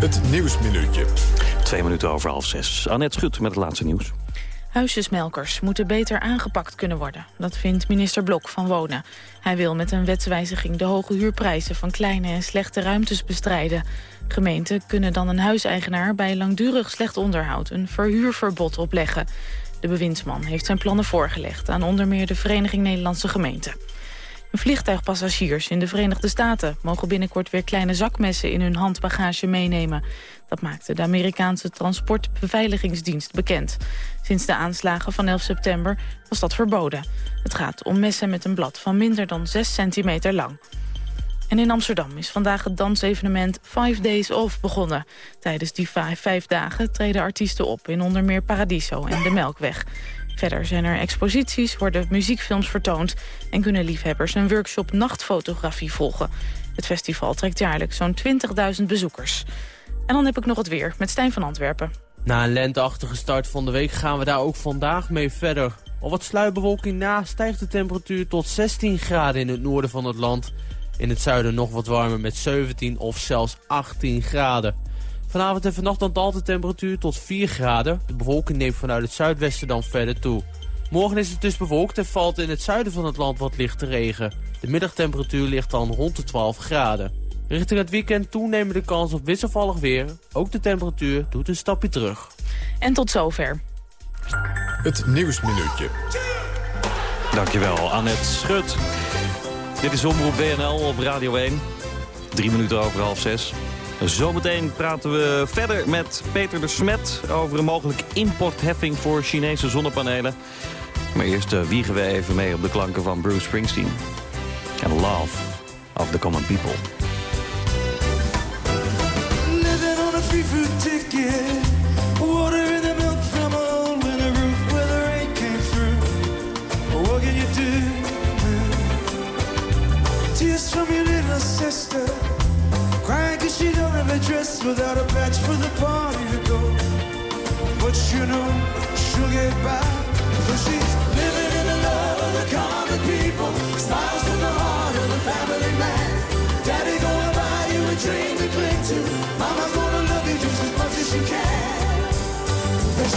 Het Nieuwsminuutje. Twee minuten over half zes. Annette Schut met het laatste nieuws. Huisjesmelkers moeten beter aangepakt kunnen worden. Dat vindt minister Blok van Wonen. Hij wil met een wetswijziging de hoge huurprijzen van kleine en slechte ruimtes bestrijden. Gemeenten kunnen dan een huiseigenaar bij langdurig slecht onderhoud een verhuurverbod opleggen. De bewindsman heeft zijn plannen voorgelegd aan onder meer de Vereniging Nederlandse Gemeenten. Vliegtuigpassagiers in de Verenigde Staten mogen binnenkort weer kleine zakmessen in hun handbagage meenemen. Dat maakte de Amerikaanse Transportbeveiligingsdienst bekend. Sinds de aanslagen van 11 september was dat verboden. Het gaat om messen met een blad van minder dan 6 centimeter lang. En in Amsterdam is vandaag het dansevenement Five Days Off begonnen. Tijdens die vijf, dagen treden artiesten op in onder meer Paradiso en De Melkweg. Verder zijn er exposities, worden muziekfilms vertoond... en kunnen liefhebbers een workshop nachtfotografie volgen. Het festival trekt jaarlijks zo'n 20.000 bezoekers. En dan heb ik nog het weer met Stijn van Antwerpen. Na een lenteachtige start van de week gaan we daar ook vandaag mee verder. Al wat sluitbewolking na stijgt de temperatuur tot 16 graden in het noorden van het land. In het zuiden nog wat warmer met 17 of zelfs 18 graden. Vanavond en vannacht dan daalt de temperatuur tot 4 graden. De bewolking neemt vanuit het zuidwesten dan verder toe. Morgen is het dus bewolkt en valt in het zuiden van het land wat lichte regen. De middagtemperatuur ligt dan rond de 12 graden. Richting het weekend toenemen de kans op wisselvallig weer. Ook de temperatuur doet een stapje terug. En tot zover. Het Nieuwsminuutje. Dankjewel, Annette Schut. Dit is Omroep WNL op Radio 1. Drie minuten over half zes. Zometeen praten we verder met Peter de Smet... over een mogelijke importheffing voor Chinese zonnepanelen. Maar eerst uh, wiegen we even mee op de klanken van Bruce Springsteen. En Love of the Common People. Free ticket. Water in the milk from a in the roof where the rain came through. What can you do? Tears from your little sister. Crying cause she don't have a dress without a patch for the party to go. But you know, she'll get by.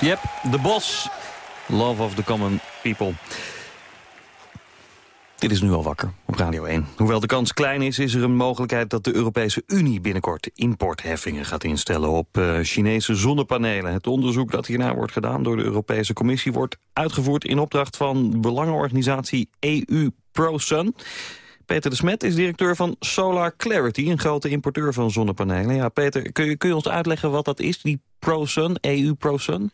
Yep, de Bos. Love of the Common People. Dit is nu al wakker op Radio 1. Hoewel de kans klein is, is er een mogelijkheid dat de Europese Unie binnenkort importheffingen gaat instellen op eh, Chinese zonnepanelen. Het onderzoek dat hierna wordt gedaan door de Europese Commissie wordt uitgevoerd in opdracht van belangenorganisatie EU ProSun. Peter de Smet is directeur van Solar Clarity, een grote importeur van zonnepanelen. Ja, Peter, kun je, ons uitleggen wat dat is, die ProSun, EU ProSun?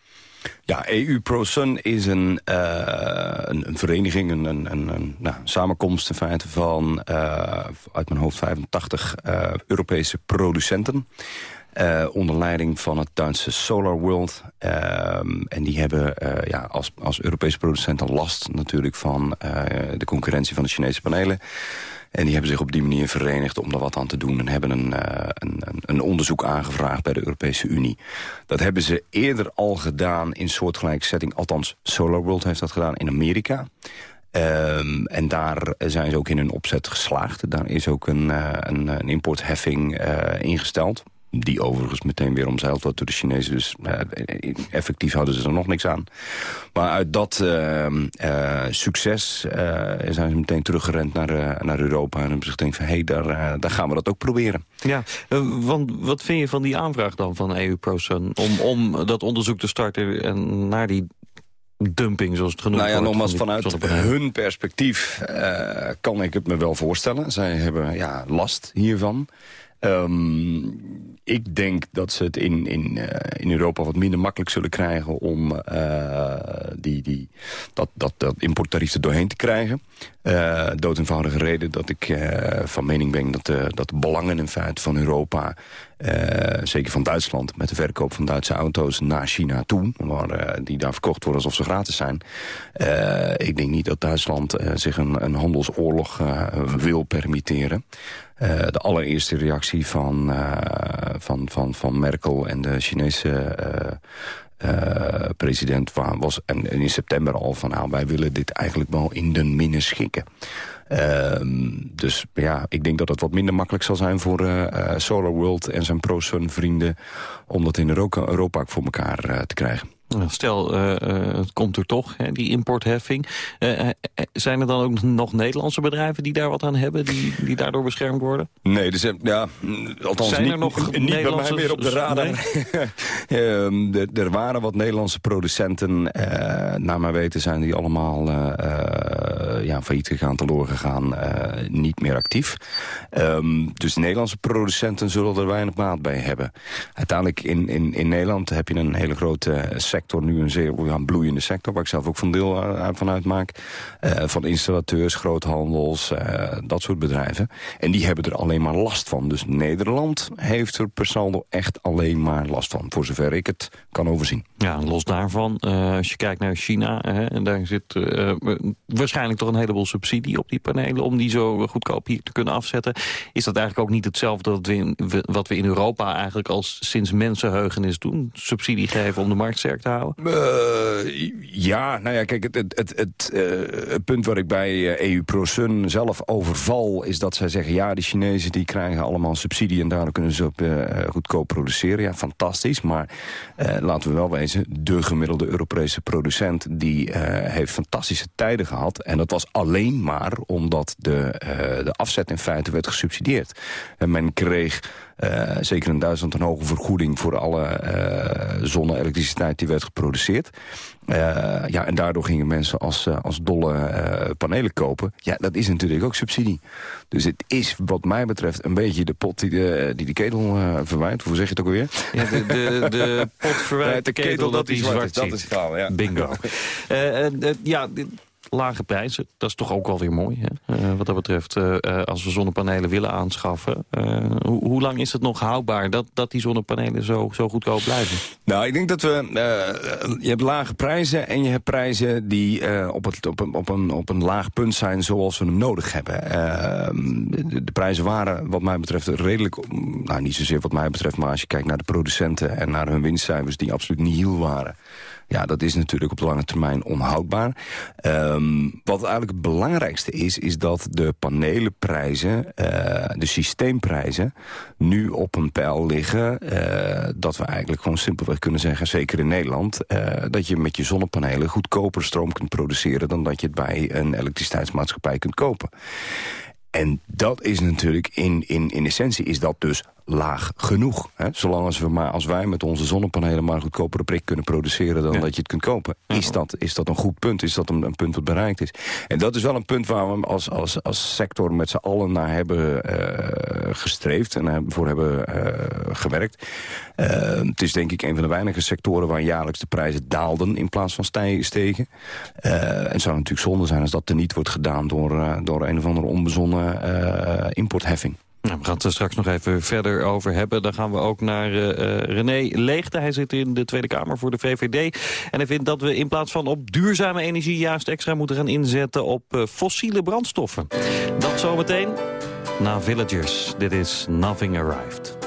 Ja, EU ProSun is een, eh, een, een vereniging, een, een, een, nou, samenkomst in feite van eh, uit mijn hoofd 85 eh, Europese producenten. onder leiding van het Duitse Solar World. Ehm, en die hebben ja, als, als Europese producenten last natuurlijk van de concurrentie van de Chinese panelen. En die hebben zich op die manier verenigd om er wat aan te doen... en hebben een, eh, een, een- een onderzoek aangevraagd bij de Europese Unie. Dat hebben ze eerder al gedaan in soortgelijke setting. Althans, SolarWorld heeft dat gedaan in Amerika. Ehm, en daar zijn ze ook in hun opzet geslaagd. Daar is ook een, eh, een importheffing eh, ingesteld. Die overigens meteen weer omzeild wordt door de Chinezen. Dus eh, effectief houden ze er nog niks aan. Maar uit dat ehm, eh, succes eh, zijn ze meteen teruggerend naar, eh, naar Europa. En hebben ze gedacht van, hé, hey, daar, eh, daar gaan we dat ook proberen. Ja, eh, want wat vind je van die aanvraag dan van EU ProSun... om, om dat onderzoek te starten en naar die dumping, zoals het genoemd Nou ja, wordt? nogmaals, van vanuit hun perspectief eh, kan ik het me wel voorstellen. Zij hebben ja, last hiervan. Ehm, ik denk dat ze het in, in, eh, in Europa wat minder makkelijk zullen krijgen... om eh, die, die, dat, dat, dat importtarief er doorheen te krijgen. Eh dood eenvoudige reden dat ik eh, van mening ben... dat de, dat de belangen in feite van Europa... eh, zeker van Duitsland, met de verkoop van Duitse auto's naar China toe... Waar, eh, die daar verkocht worden alsof ze gratis zijn. Eh, ik denk niet dat Duitsland eh, zich een, een handelsoorlog eh, wil permitteren. Eh, de allereerste reactie van, eh, van, van, van Merkel en de Chinese eh, president wa- was en, in september al van... nou, wij willen dit eigenlijk wel in de minne schikken. Ehm, dus ja, ik denk dat het wat minder makkelijk zal zijn voor eh, Solar World en zijn ProSun vrienden... om dat in Europa, Europa ook voor elkaar te krijgen. Stel, eh, eh, het komt er toch, hè, die importheffing. Eh, zijn er dan ook nog Nederlandse bedrijven die daar wat aan hebben... die, die daardoor beschermd worden? Nee, dus, ja, mm, althans Zijn niet, er nog niet bij mij Nederlandse- meer op de radar. [laughs] Ehm, er- er waren wat Nederlandse producenten. naar mijn weten zijn die allemaal ja, failliet gegaan, teloor gegaan, niet meer actief. Ehm, dus Nederlandse producenten zullen er weinig baat bij hebben. Uiteindelijk in, in, in Nederland heb je een hele grote sector, nu een zeer bloeiende sector, waar ik zelf ook van deel eh, van uitmaak. Eh, van installateurs, groothandels, eh, dat soort bedrijven. En die hebben er alleen maar last van. Dus Nederland heeft er per saldo echt alleen maar last van. Voor zover ik het kan overzien. Ja, los daarvan, als je kijkt naar China... Hè, en daar zit waarschijnlijk toch een heleboel subsidie op die panelen... om die zo goedkoop hier te kunnen afzetten. Is dat eigenlijk ook niet hetzelfde wat we in, wat we in Europa... eigenlijk al sinds mensenheugenis doen? Subsidie geven om de markt sterk te houden? Eh, ja, nou ja, kijk, het, het, het, eh, punt waar ik bij eh, EU ProSun zelf overval... is dat zij zeggen, ja, die Chinezen die krijgen allemaal subsidie... en daardoor kunnen ze op, goedkoop produceren. Ja, fantastisch, maar laten we wel wezen... de gemiddelde Europese producent die heeft fantastische tijden gehad... en dat was alleen maar omdat de, de afzet in feite werd gesubsidieerd. En men kreeg... eh, zeker in Duitsland een hoge vergoeding voor alle eh zonne-elektriciteit die werd geproduceerd. Eh, ja, en daardoor gingen mensen als, als dolle panelen kopen. Ja, dat is natuurlijk ook subsidie. Dus het is wat mij betreft een beetje de pot die de, die de ketel verwijt. Hoe zeg je het ook alweer? Ja, de, de, de pot [laughs] verwijt de ketel dat die zwart is. Dat is het verhaal, ja. Bingo. [laughs] Ja, lage prijzen, dat is toch ook wel weer mooi. Hè? Eh, wat dat betreft, eh, eh, als we zonnepanelen willen aanschaffen. hoe, lang is het nog houdbaar dat, dat die zonnepanelen zo, zo goedkoop blijven? Nou, ik denk dat we... je hebt lage prijzen en je hebt prijzen die op, het, op, een, op, een, op een laag punt zijn zoals we hem nodig hebben. Eh, de, de prijzen waren wat mij betreft redelijk... Nou, niet zozeer wat mij betreft, maar als je kijkt naar de producenten... en naar hun winstcijfers die absoluut nihil waren... Ja, dat is natuurlijk op de lange termijn onhoudbaar. Ehm, wat eigenlijk het belangrijkste is, is dat de panelenprijzen, eh, de systeemprijzen, nu op een pijl liggen. eh, dat we eigenlijk gewoon simpelweg kunnen zeggen, zeker in Nederland, eh, dat je met je zonnepanelen goedkoper stroom kunt produceren dan dat je het bij een elektriciteitsmaatschappij kunt kopen. En dat is natuurlijk, in, in, in essentie is dat dus laag genoeg. Hè? Zolang als, we maar, als wij met onze zonnepanelen maar een goedkopere prik kunnen produceren... dan Ja. dat je het kunt kopen, is, dat, is dat een goed punt. Is dat een, een punt wat bereikt is. En dat is wel een punt waar we als, als, als sector met z'n allen naar hebben eh, gestreefd... en voor hebben eh, gewerkt. Eh, het is denk ik een van de weinige sectoren... waar jaarlijks de prijzen daalden in plaats van stegen. En het zou natuurlijk zonde zijn als dat er niet wordt gedaan... door, door een of andere onbezonnen importheffing. Nou, we gaan het er straks nog even verder over hebben. Dan gaan we ook naar eh, eh, René Leegte. Hij zit in de Tweede Kamer voor de VVD. En hij vindt dat we in plaats van op duurzame energie... juist extra moeten gaan inzetten op eh, fossiele brandstoffen. Dat zometeen na Villagers. Dit is Nothing Arrived.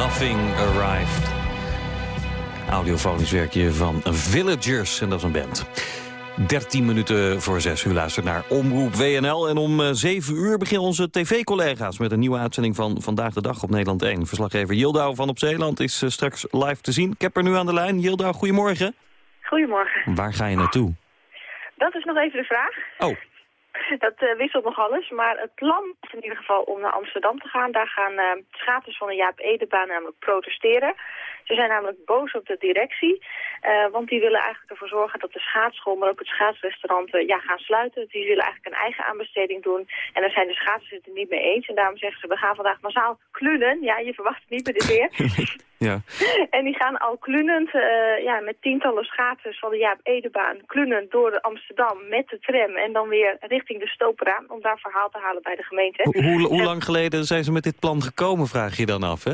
Nothing Arrived. Audiofonisch werkje van Villagers, en dat is een band. 13 minuten voor 6 uur luistert naar Omroep WNL. En om eh, 7 uur beginnen onze tv-collega's met een nieuwe uitzending van Vandaag de Dag op Nederland 1. Verslaggever Yildau van Op Zeeland is eh, straks live te zien. Ik heb er nu aan de lijn. Yildau, goedemorgen. Goedemorgen. Waar ga je naartoe? Dat is nog even de vraag. Oh, dat eh, wisselt nog alles. Maar het plan is in ieder geval om naar Amsterdam te gaan. Daar gaan eh schaters van de Jaap Edebaan namelijk protesteren. Ze zijn namelijk boos op de directie. eh, want die willen eigenlijk ervoor zorgen dat de schaatsschool, maar ook het schaatsrestaurant eh, ja, gaan sluiten. Die willen eigenlijk een eigen aanbesteding doen. En daar zijn de schaatsers het er niet mee eens. En daarom zeggen ze, we gaan vandaag massaal klunen. Ja, je verwacht het niet bij dit weer. [laughs] Ja. En die gaan al klunend, eh, ja, met tientallen schaatsers van de Jaap Edebaan, klunend door Amsterdam met de tram en dan weer richting de Stoperaan om daar verhaal te halen bij de gemeente. Hoe lang geleden zijn ze met dit plan gekomen, vraag je dan af, hè?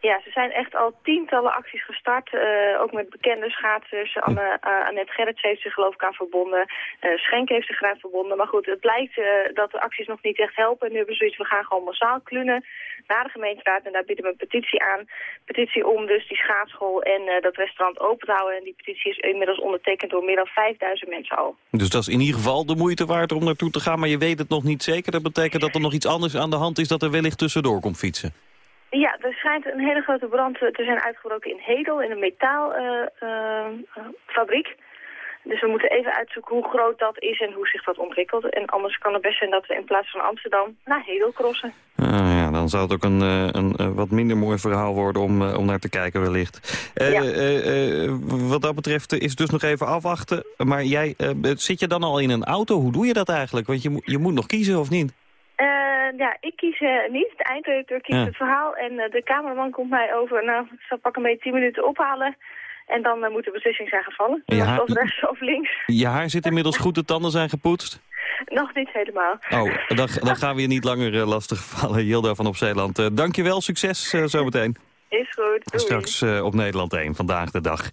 Ja, ze zijn echt al tientallen acties gestart. eh, ook met bekende schaatsers. Anne, eh, Annette Gerrits heeft zich geloof ik aan verbonden. Eh, Schenk heeft zich eraan verbonden. Maar goed, het blijkt dat de acties nog niet echt helpen. En nu hebben we zoiets, we gaan gewoon massaal klunen naar de gemeenteraad. En daar bieden we een petitie aan. Petitie om dus die schaatsschool en dat restaurant open te houden. En die petitie is inmiddels ondertekend door meer dan 5000 mensen al. Dus dat is in ieder geval de moeite waard om naartoe te gaan, maar je weet het nog niet zeker. Dat betekent dat er nog iets anders aan de hand is dat er wellicht tussendoor komt fietsen. Ja, er schijnt een hele grote brand te zijn uitgebroken in Hedel, in een metaalfabriek. dus we moeten even uitzoeken hoe groot dat is en hoe zich dat ontwikkelt. En anders kan het best zijn dat we in plaats van Amsterdam naar Hedel crossen. Ah, ja, dan zou het ook een, eh, een, eh, wat minder mooi verhaal worden om, eh, om naar te kijken wellicht. Ja. wat dat betreft is het dus nog even afwachten. Maar jij, zit je dan al in een auto? Hoe doe je dat eigenlijk? Want je, moet- je moet nog kiezen of niet? Eh, ja, ik kies eh, niet. De eindredacteur kiest Ja. het verhaal. En eh, de cameraman komt mij over, nou, ik zal pak een beetje 10 minuten ophalen. En dan eh, moet de beslissing zijn gevallen. Ja. Of rechts of links. Je haar zit inmiddels goed, de tanden zijn gepoetst. [laughs] Nog niet helemaal. Oh, dan, dan gaan we je niet langer eh, lastigvallen. Hilda van op Zeeland. Eh, dankjewel, succes eh, zometeen. Is goed. Doei. Straks eh, op Nederland 1, vandaag de dag.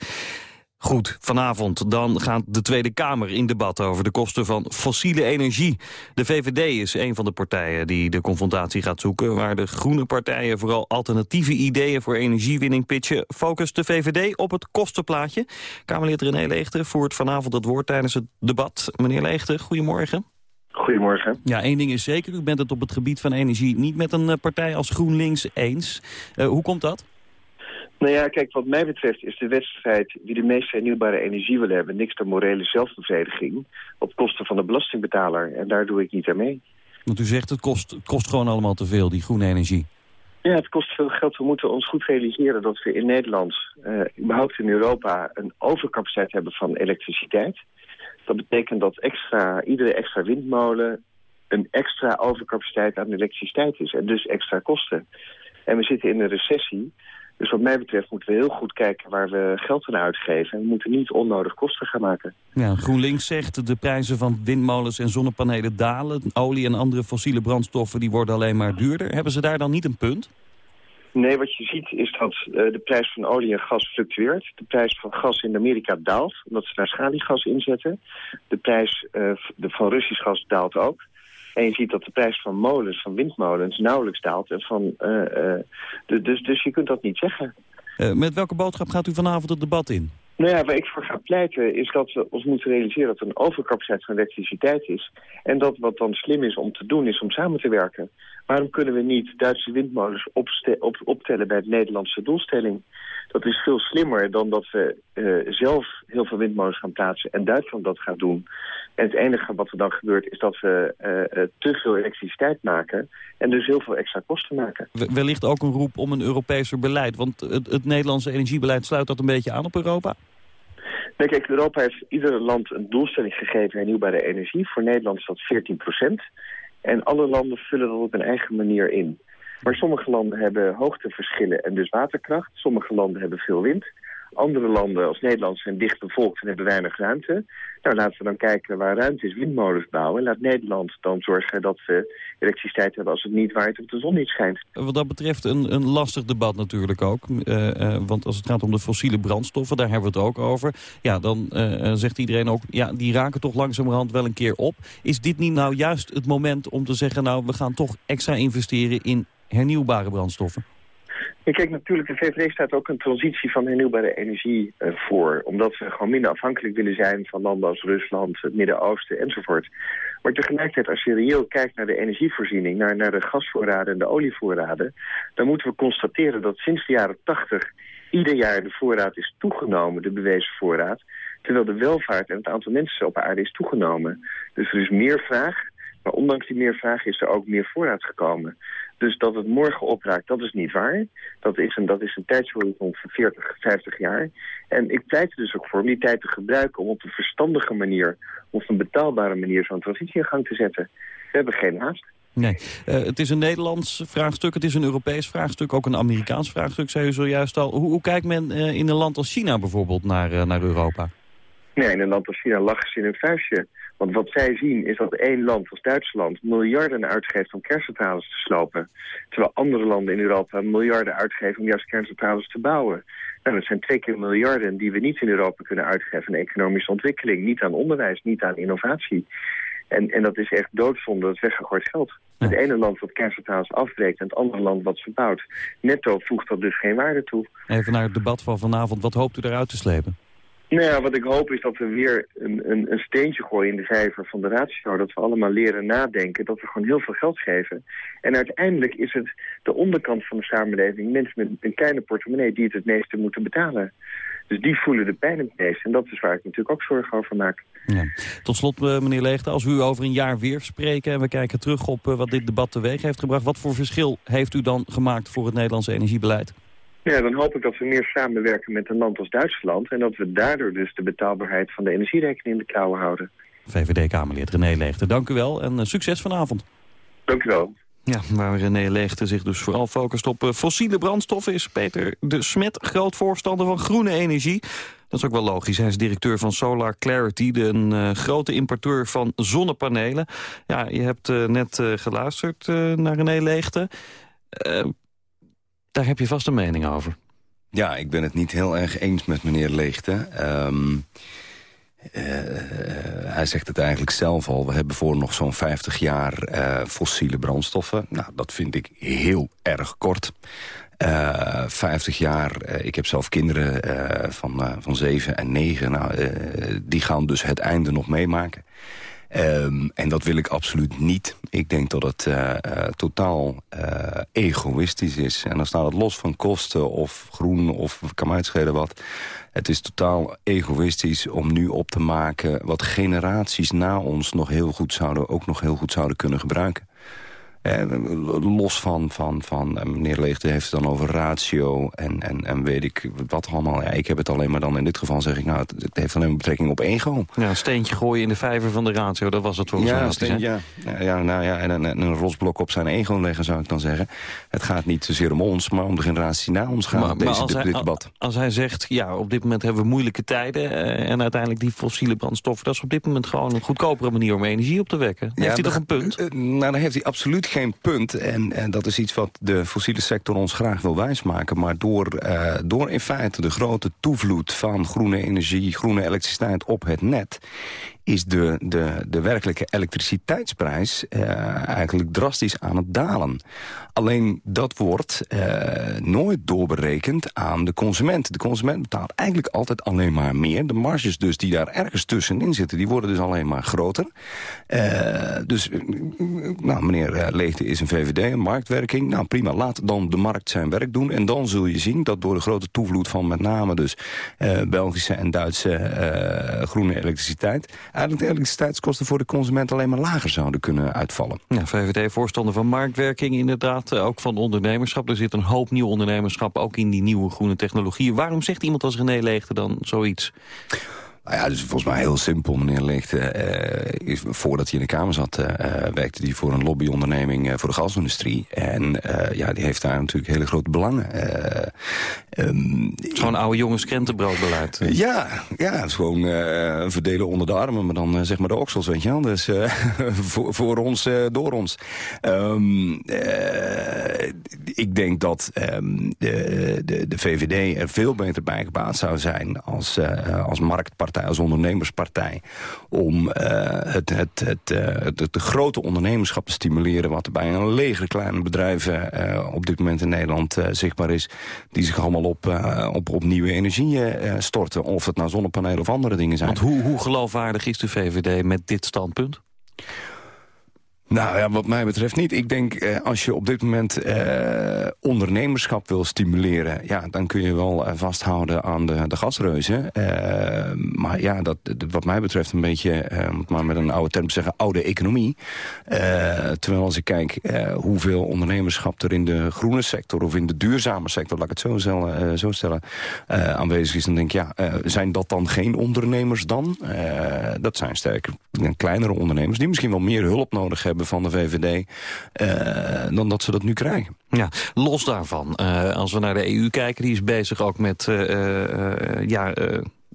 Goed, vanavond dan gaat de Tweede Kamer in debat over de kosten van fossiele energie. De VVD is een van de partijen die de confrontatie gaat zoeken... waar de groene partijen vooral alternatieve ideeën voor energiewinning pitchen... focust de VVD op het kostenplaatje. Kamerlid René Leegte voert vanavond het woord tijdens het debat. Meneer Leegte, goedemorgen. Goedemorgen. Ja, één ding is zeker, u bent het op het gebied van energie... niet met een eh, partij als GroenLinks eens. Eh, hoe komt dat? Nou ja, kijk, wat mij betreft is de wedstrijd wie de meeste hernieuwbare energie wil hebben... niks dan morele zelfbevrediging op kosten van de belastingbetaler. En daar doe ik niet aan mee. Want u zegt het kost, het kost gewoon allemaal te veel, die groene energie. Ja, het kost veel geld. We moeten ons goed realiseren dat we in Nederland, eh, überhaupt in Europa, een overcapaciteit hebben van elektriciteit. Dat betekent dat extra, iedere extra windmolen een extra overcapaciteit aan elektriciteit is. En dus extra kosten. En we zitten in een recessie. Dus wat mij betreft moeten we heel goed kijken waar we geld aan uitgeven. En we moeten niet onnodig kosten gaan maken. Ja, GroenLinks zegt de prijzen van windmolens en zonnepanelen dalen. Olie en andere fossiele brandstoffen die worden alleen maar duurder. Hebben ze daar dan niet een punt? Nee, wat je ziet is dat eh, de prijs van olie en gas fluctueert. De prijs van gas in Amerika daalt, omdat ze daar schaliegas inzetten. De prijs eh, van Russisch gas daalt ook. En je ziet dat de prijs van molens, van windmolens, nauwelijks daalt. En van, eh, eh, de- dus, dus je kunt dat niet zeggen. Eh, met welke boodschap gaat u vanavond het debat in? Nou ja, waar ik voor ga pleiten is dat we ons moeten realiseren dat er een overcapaciteit van elektriciteit is. En dat wat dan slim is om te doen is om samen te werken. Waarom kunnen we niet Duitse windmolens op, optellen bij de Nederlandse doelstelling? Dat is veel slimmer dan dat we zelf heel veel windmolens gaan plaatsen en Duitsland dat gaat doen. En het enige wat er dan gebeurt is dat we eh, eh, te veel elektriciteit maken en dus heel veel extra kosten maken. We- wellicht ook een roep om een Europeeser beleid. Want het, het Nederlandse energiebeleid sluit dat een beetje aan op Europa. Nee, kijk, Europa heeft ieder land een doelstelling gegeven hernieuwbare energie. Voor Nederland is dat 14 procent. En alle landen vullen dat op een eigen manier in. Maar sommige landen hebben hoogteverschillen en dus waterkracht. Sommige landen hebben veel wind. Andere landen als Nederland zijn dicht bevolkt en hebben weinig ruimte. Nou, laten we dan kijken waar ruimte is, windmolens bouwen. Laat Nederland dan zorgen dat we elektriciteit hebben als het niet waait of de zon niet schijnt. Wat dat betreft een, een lastig debat natuurlijk ook. Eh, eh, want als het gaat om de fossiele brandstoffen, daar hebben we het ook over. Ja, dan eh, zegt iedereen ook, ja, die raken toch langzamerhand wel een keer op. Is dit niet nou juist het moment om te zeggen, nou, we gaan toch extra investeren in hernieuwbare brandstoffen? Kijk, natuurlijk, de VVD staat ook een transitie van hernieuwbare energie eh, voor. Omdat we gewoon minder afhankelijk willen zijn van landen als Rusland, het Midden-Oosten enzovoort. Maar tegelijkertijd, als je reëel kijkt naar de energievoorziening, naar, naar de gasvoorraden en de olievoorraden, dan moeten we constateren dat sinds de jaren 80 ieder jaar de voorraad is toegenomen, de bewezen voorraad. terwijl de welvaart en het aantal mensen op aarde is toegenomen. Dus er is meer vraag, maar ondanks die meer vraag is er ook meer voorraad gekomen. Dus dat het morgen opraakt, dat is niet waar. Dat is een, dat is een tijdshorizon van 40, 50 jaar. En ik pleit er dus ook voor om die tijd te gebruiken... om op een verstandige manier, op een betaalbare manier... zo'n transitie in gang te zetten. We hebben geen haast. Nee, Eh, het is een Nederlands vraagstuk, het is een Europees vraagstuk, ook een Amerikaans vraagstuk, zei u zojuist al. Hoe, hoe kijkt men eh, in een land als China bijvoorbeeld naar, eh, naar Europa? Nee, in een land als China lachen ze in hun vuistje. Want wat zij zien is dat één land als Duitsland miljarden uitgeeft om kerncentrales te slopen. Terwijl andere landen in Europa miljarden uitgeven om juist kerncentrales te bouwen. Nou, dat zijn twee keer miljarden die we niet in Europa kunnen uitgeven aan economische ontwikkeling. Niet aan onderwijs, niet aan innovatie. En, en dat is echt doodzonde, dat is weggegooid geld. Het ene land wat kerncentrales afbreekt en het andere land wat ze bouwt. Netto voegt dat dus geen waarde toe. Even naar het debat van vanavond, wat hoopt u eruit te slepen? Nou ja, wat ik hoop is dat we weer een, een, een steentje gooien in de vijver van de ratio. Dat we allemaal leren nadenken, dat we gewoon heel veel geld geven. En uiteindelijk is het de onderkant van de samenleving, mensen met een kleine portemonnee, die het het meeste moeten betalen. Dus die voelen de pijn het meest. En dat is waar ik natuurlijk ook zorgen over maak. Ja. Tot slot, eh, meneer Leegte, als we u over een jaar weer spreken... en we kijken terug op eh, wat dit debat teweeg heeft gebracht... wat voor verschil heeft u dan gemaakt voor het Nederlandse energiebeleid? Ja, dan hoop ik dat we meer samenwerken met een land als Duitsland... en dat we daardoor dus de betaalbaarheid van de energierekening in de klauwen houden. VVD-Kamerlid René Leegte, dank u wel en eh, succes vanavond. Dank u wel. Ja, waar René Leegte zich dus vooral focust op eh, fossiele brandstoffen... is Peter de Smet groot voorstander van groene energie. Dat is ook wel logisch. Hij is directeur van Solar Clarity, de een eh, grote importeur van zonnepanelen. Ja, je hebt net eh, geluisterd eh, naar René Leegte. Daar heb je vast een mening over. Ja, ik ben het niet heel erg eens met meneer Leegte. Ehm, eh, hij zegt het eigenlijk zelf al. We hebben voor nog zo'n 50 jaar eh, fossiele brandstoffen. Nou, dat vind ik heel erg kort. Eh 50 jaar, ik heb zelf kinderen van, van 7 en 9. Nou, die gaan dus het einde nog meemaken. Ehm, en dat wil ik absoluut niet. Ik denk dat het eh, eh, totaal eh, egoïstisch is. En dan staat het los van kosten of groen of kan uitschelen wat. Het is totaal egoïstisch om nu op te maken... wat generaties na ons nog heel goed zouden, ook nog heel goed zouden kunnen gebruiken. Eh, los van, van, van eh, meneer Leegte heeft het dan over ratio en, en, en weet ik wat allemaal. Ja, ik heb het alleen maar dan in dit geval zeg ik, nou, het, het heeft alleen maar betrekking op ego. Ja, een steentje gooien in de vijver van de ratio, dat was het volgens mij. Ja, hij steen, ja. Ja, nou ja, en een, en een rotsblok op zijn ego leggen zou ik dan zeggen. Het gaat niet zozeer om ons, maar om de generatie na ons gaat. Maar, maar deze, als, dit, hij, debat. als hij zegt, ja, op dit moment hebben we moeilijke tijden... eh, en uiteindelijk die fossiele brandstoffen... dat is op dit moment gewoon een goedkopere manier om energie op te wekken. heeft hij dat- toch een punt? eh, nou, dan heeft hij absoluut geen punt. En, en dat is iets wat de fossiele sector ons graag wil wijsmaken. Maar door, eh, door in feite de grote toevloed van groene energie, groene elektriciteit op het net is de, de, de werkelijke elektriciteitsprijs eh, eigenlijk drastisch aan het dalen. Alleen dat wordt eh, nooit doorberekend aan de consument. De consument betaalt eigenlijk altijd alleen maar meer. De marges dus die daar ergens tussenin zitten, die worden dus alleen maar groter. Eh, dus, eh, nou, meneer Leegte is een VVD, een marktwerking. Nou, prima, laat dan de markt zijn werk doen. En dan zul je zien dat door de grote toevloed van met name dus Belgische en Duitse groene elektriciteit... eigenlijk de elektriciteitskosten voor de consument alleen maar lager zouden kunnen uitvallen. Ja, VVD-voorstander van marktwerking inderdaad, eh, ook van ondernemerschap. Er zit een hoop nieuw ondernemerschap ook in die nieuwe groene technologieën. Waarom zegt iemand als René Leegte dan zoiets? Nou ja, dus volgens mij heel simpel. Meneer Leegte, eh, is- voordat hij in de Kamer zat, eh, eh, werkte hij voor een lobbyonderneming eh, voor de gasindustrie. En eh, ja, die heeft daar natuurlijk hele grote belangen. Eh, ehm, Zo'n oude jongens krentenbroodbeleid. eh. ja, ja, het is gewoon eh, verdelen onder de armen, maar dan eh, zeg maar de oksels, weet je wel. Dus eh, [laughs] voor, voor ons, eh, door ons. Ehm, eh, ik denk dat ehm, de, de, de VVD er veel beter bij gebaat zou zijn als, eh, als marktpartij, als ondernemerspartij. Om eh, het, het, het, eh, grote ondernemerschap te stimuleren, wat er bij een leger kleine bedrijven eh, op dit moment in Nederland zichtbaar is. Die zich allemaal op, op, op nieuwe energie storten. Of het nou zonnepanelen of andere dingen zijn. Want hoe, hoe geloofwaardig is de VVD met dit standpunt? Nou ja, wat mij betreft niet. Ik denk, eh, als je op dit moment eh, ondernemerschap wil stimuleren... ja, dan kun je wel eh, vasthouden aan de, de gasreuzen. Eh, maar ja, dat, wat mij betreft een beetje, eh, om het maar met een oude term te zeggen... oude economie. Terwijl als ik kijk hoeveel ondernemerschap er in de groene sector... of in de duurzame sector, laat ik het zo, stellen, zo stellen, aanwezig is... dan denk ik, ja, zijn dat dan geen ondernemers dan? Dat zijn sterker kleinere ondernemers... die misschien wel meer hulp nodig hebben van de VVD... eh, dan dat ze dat nu krijgen. Ja, los daarvan, eh, als we naar de EU kijken... die is bezig ook met eh, ja,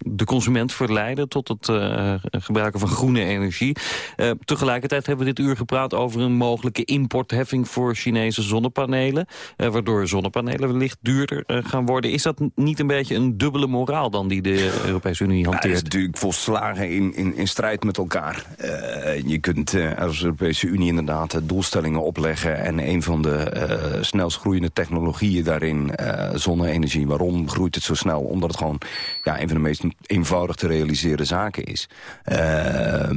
de consument verleiden... tot het eh, gebruiken van groene energie. Eh, tegelijkertijd hebben we dit uur gepraat over een mogelijke importheffing... voor Chinese zonnepanelen, eh, waardoor zonnepanelen wellicht duurder gaan worden. Is dat niet een beetje een dubbele moraal dan die de Europese Unie Ja, dat is hanteert? natuurlijk volslagen in, in, in strijd met elkaar. Je kunt als Europese Unie inderdaad doelstellingen opleggen... en een van de snelst groeiende technologieën daarin, zonne-energie. Waarom groeit het zo snel? Omdat het gewoon ja, een van de meest eenvoudig te realiseren zaken is. Eh,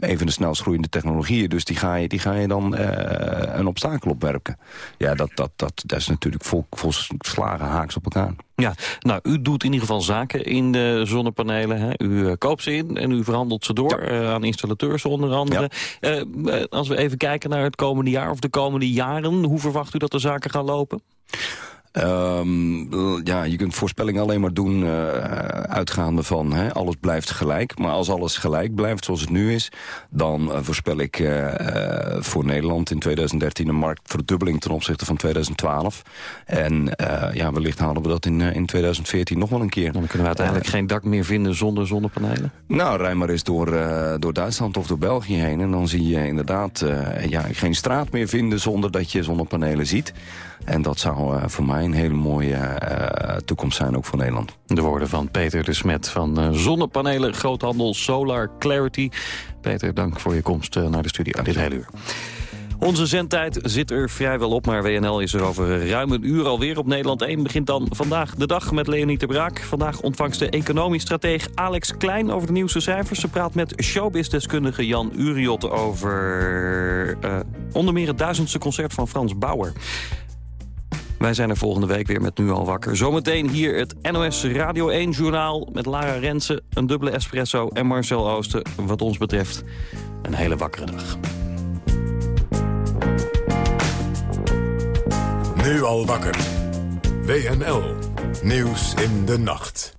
een van de snelst groeiende technologieën. Dus die ga je, die ga je dan eh, een obstakel opwerpen. Ja, dat, dat, dat, dat is natuurlijk vol, volslagen haaks op elkaar. Ja, nou, u doet in ieder geval zaken in de zonnepanelen. Hè? U eh, koopt ze in en u verhandelt ze door eh, aan installateurs onder andere. Als we even kijken naar het komende jaar of de komende jaren... hoe verwacht u dat de zaken gaan lopen? Ehm, l- ja, je kunt voorspellingen alleen maar doen eh, uitgaande van hè, alles blijft gelijk. Maar als alles gelijk blijft zoals het nu is... dan eh, voorspel ik eh, voor Nederland in 2013 een marktverdubbeling ten opzichte van 2012. En ja, wellicht halen we dat in, in 2014 nog wel een keer. Dan kunnen we uiteindelijk geen dak meer vinden zonder zonnepanelen. Nou, rij maar eens door, door Duitsland of door België heen... en dan zie je inderdaad ja, geen straat meer vinden zonder dat je zonnepanelen ziet. En dat zou eh, voor mij een hele mooie eh, toekomst zijn, ook voor Nederland. De woorden van Peter de Smet van eh, zonnepanelen, groothandel Solar Clarity. Peter, dank voor je komst naar de studio dit hele uur. Onze zendtijd zit er vrijwel op, maar WNL is er over ruim een uur alweer. Op Nederland 1 begint dan vandaag de dag met Leonie de Braak. Vandaag ontvangst de economisch strateeg Alex Klein over de nieuwste cijfers. Ze praat met showbizdeskundige Jan Uriot over eh, onder meer het duizendste concert van Frans Bauer. Wij zijn er volgende week weer met Nu al wakker. Zometeen hier het NOS Radio 1-journaal met Lara Rensen, een dubbele espresso en Marcel Oosten. Wat ons betreft een hele wakkere dag. Nu al wakker. WNL. Nieuws in de nacht.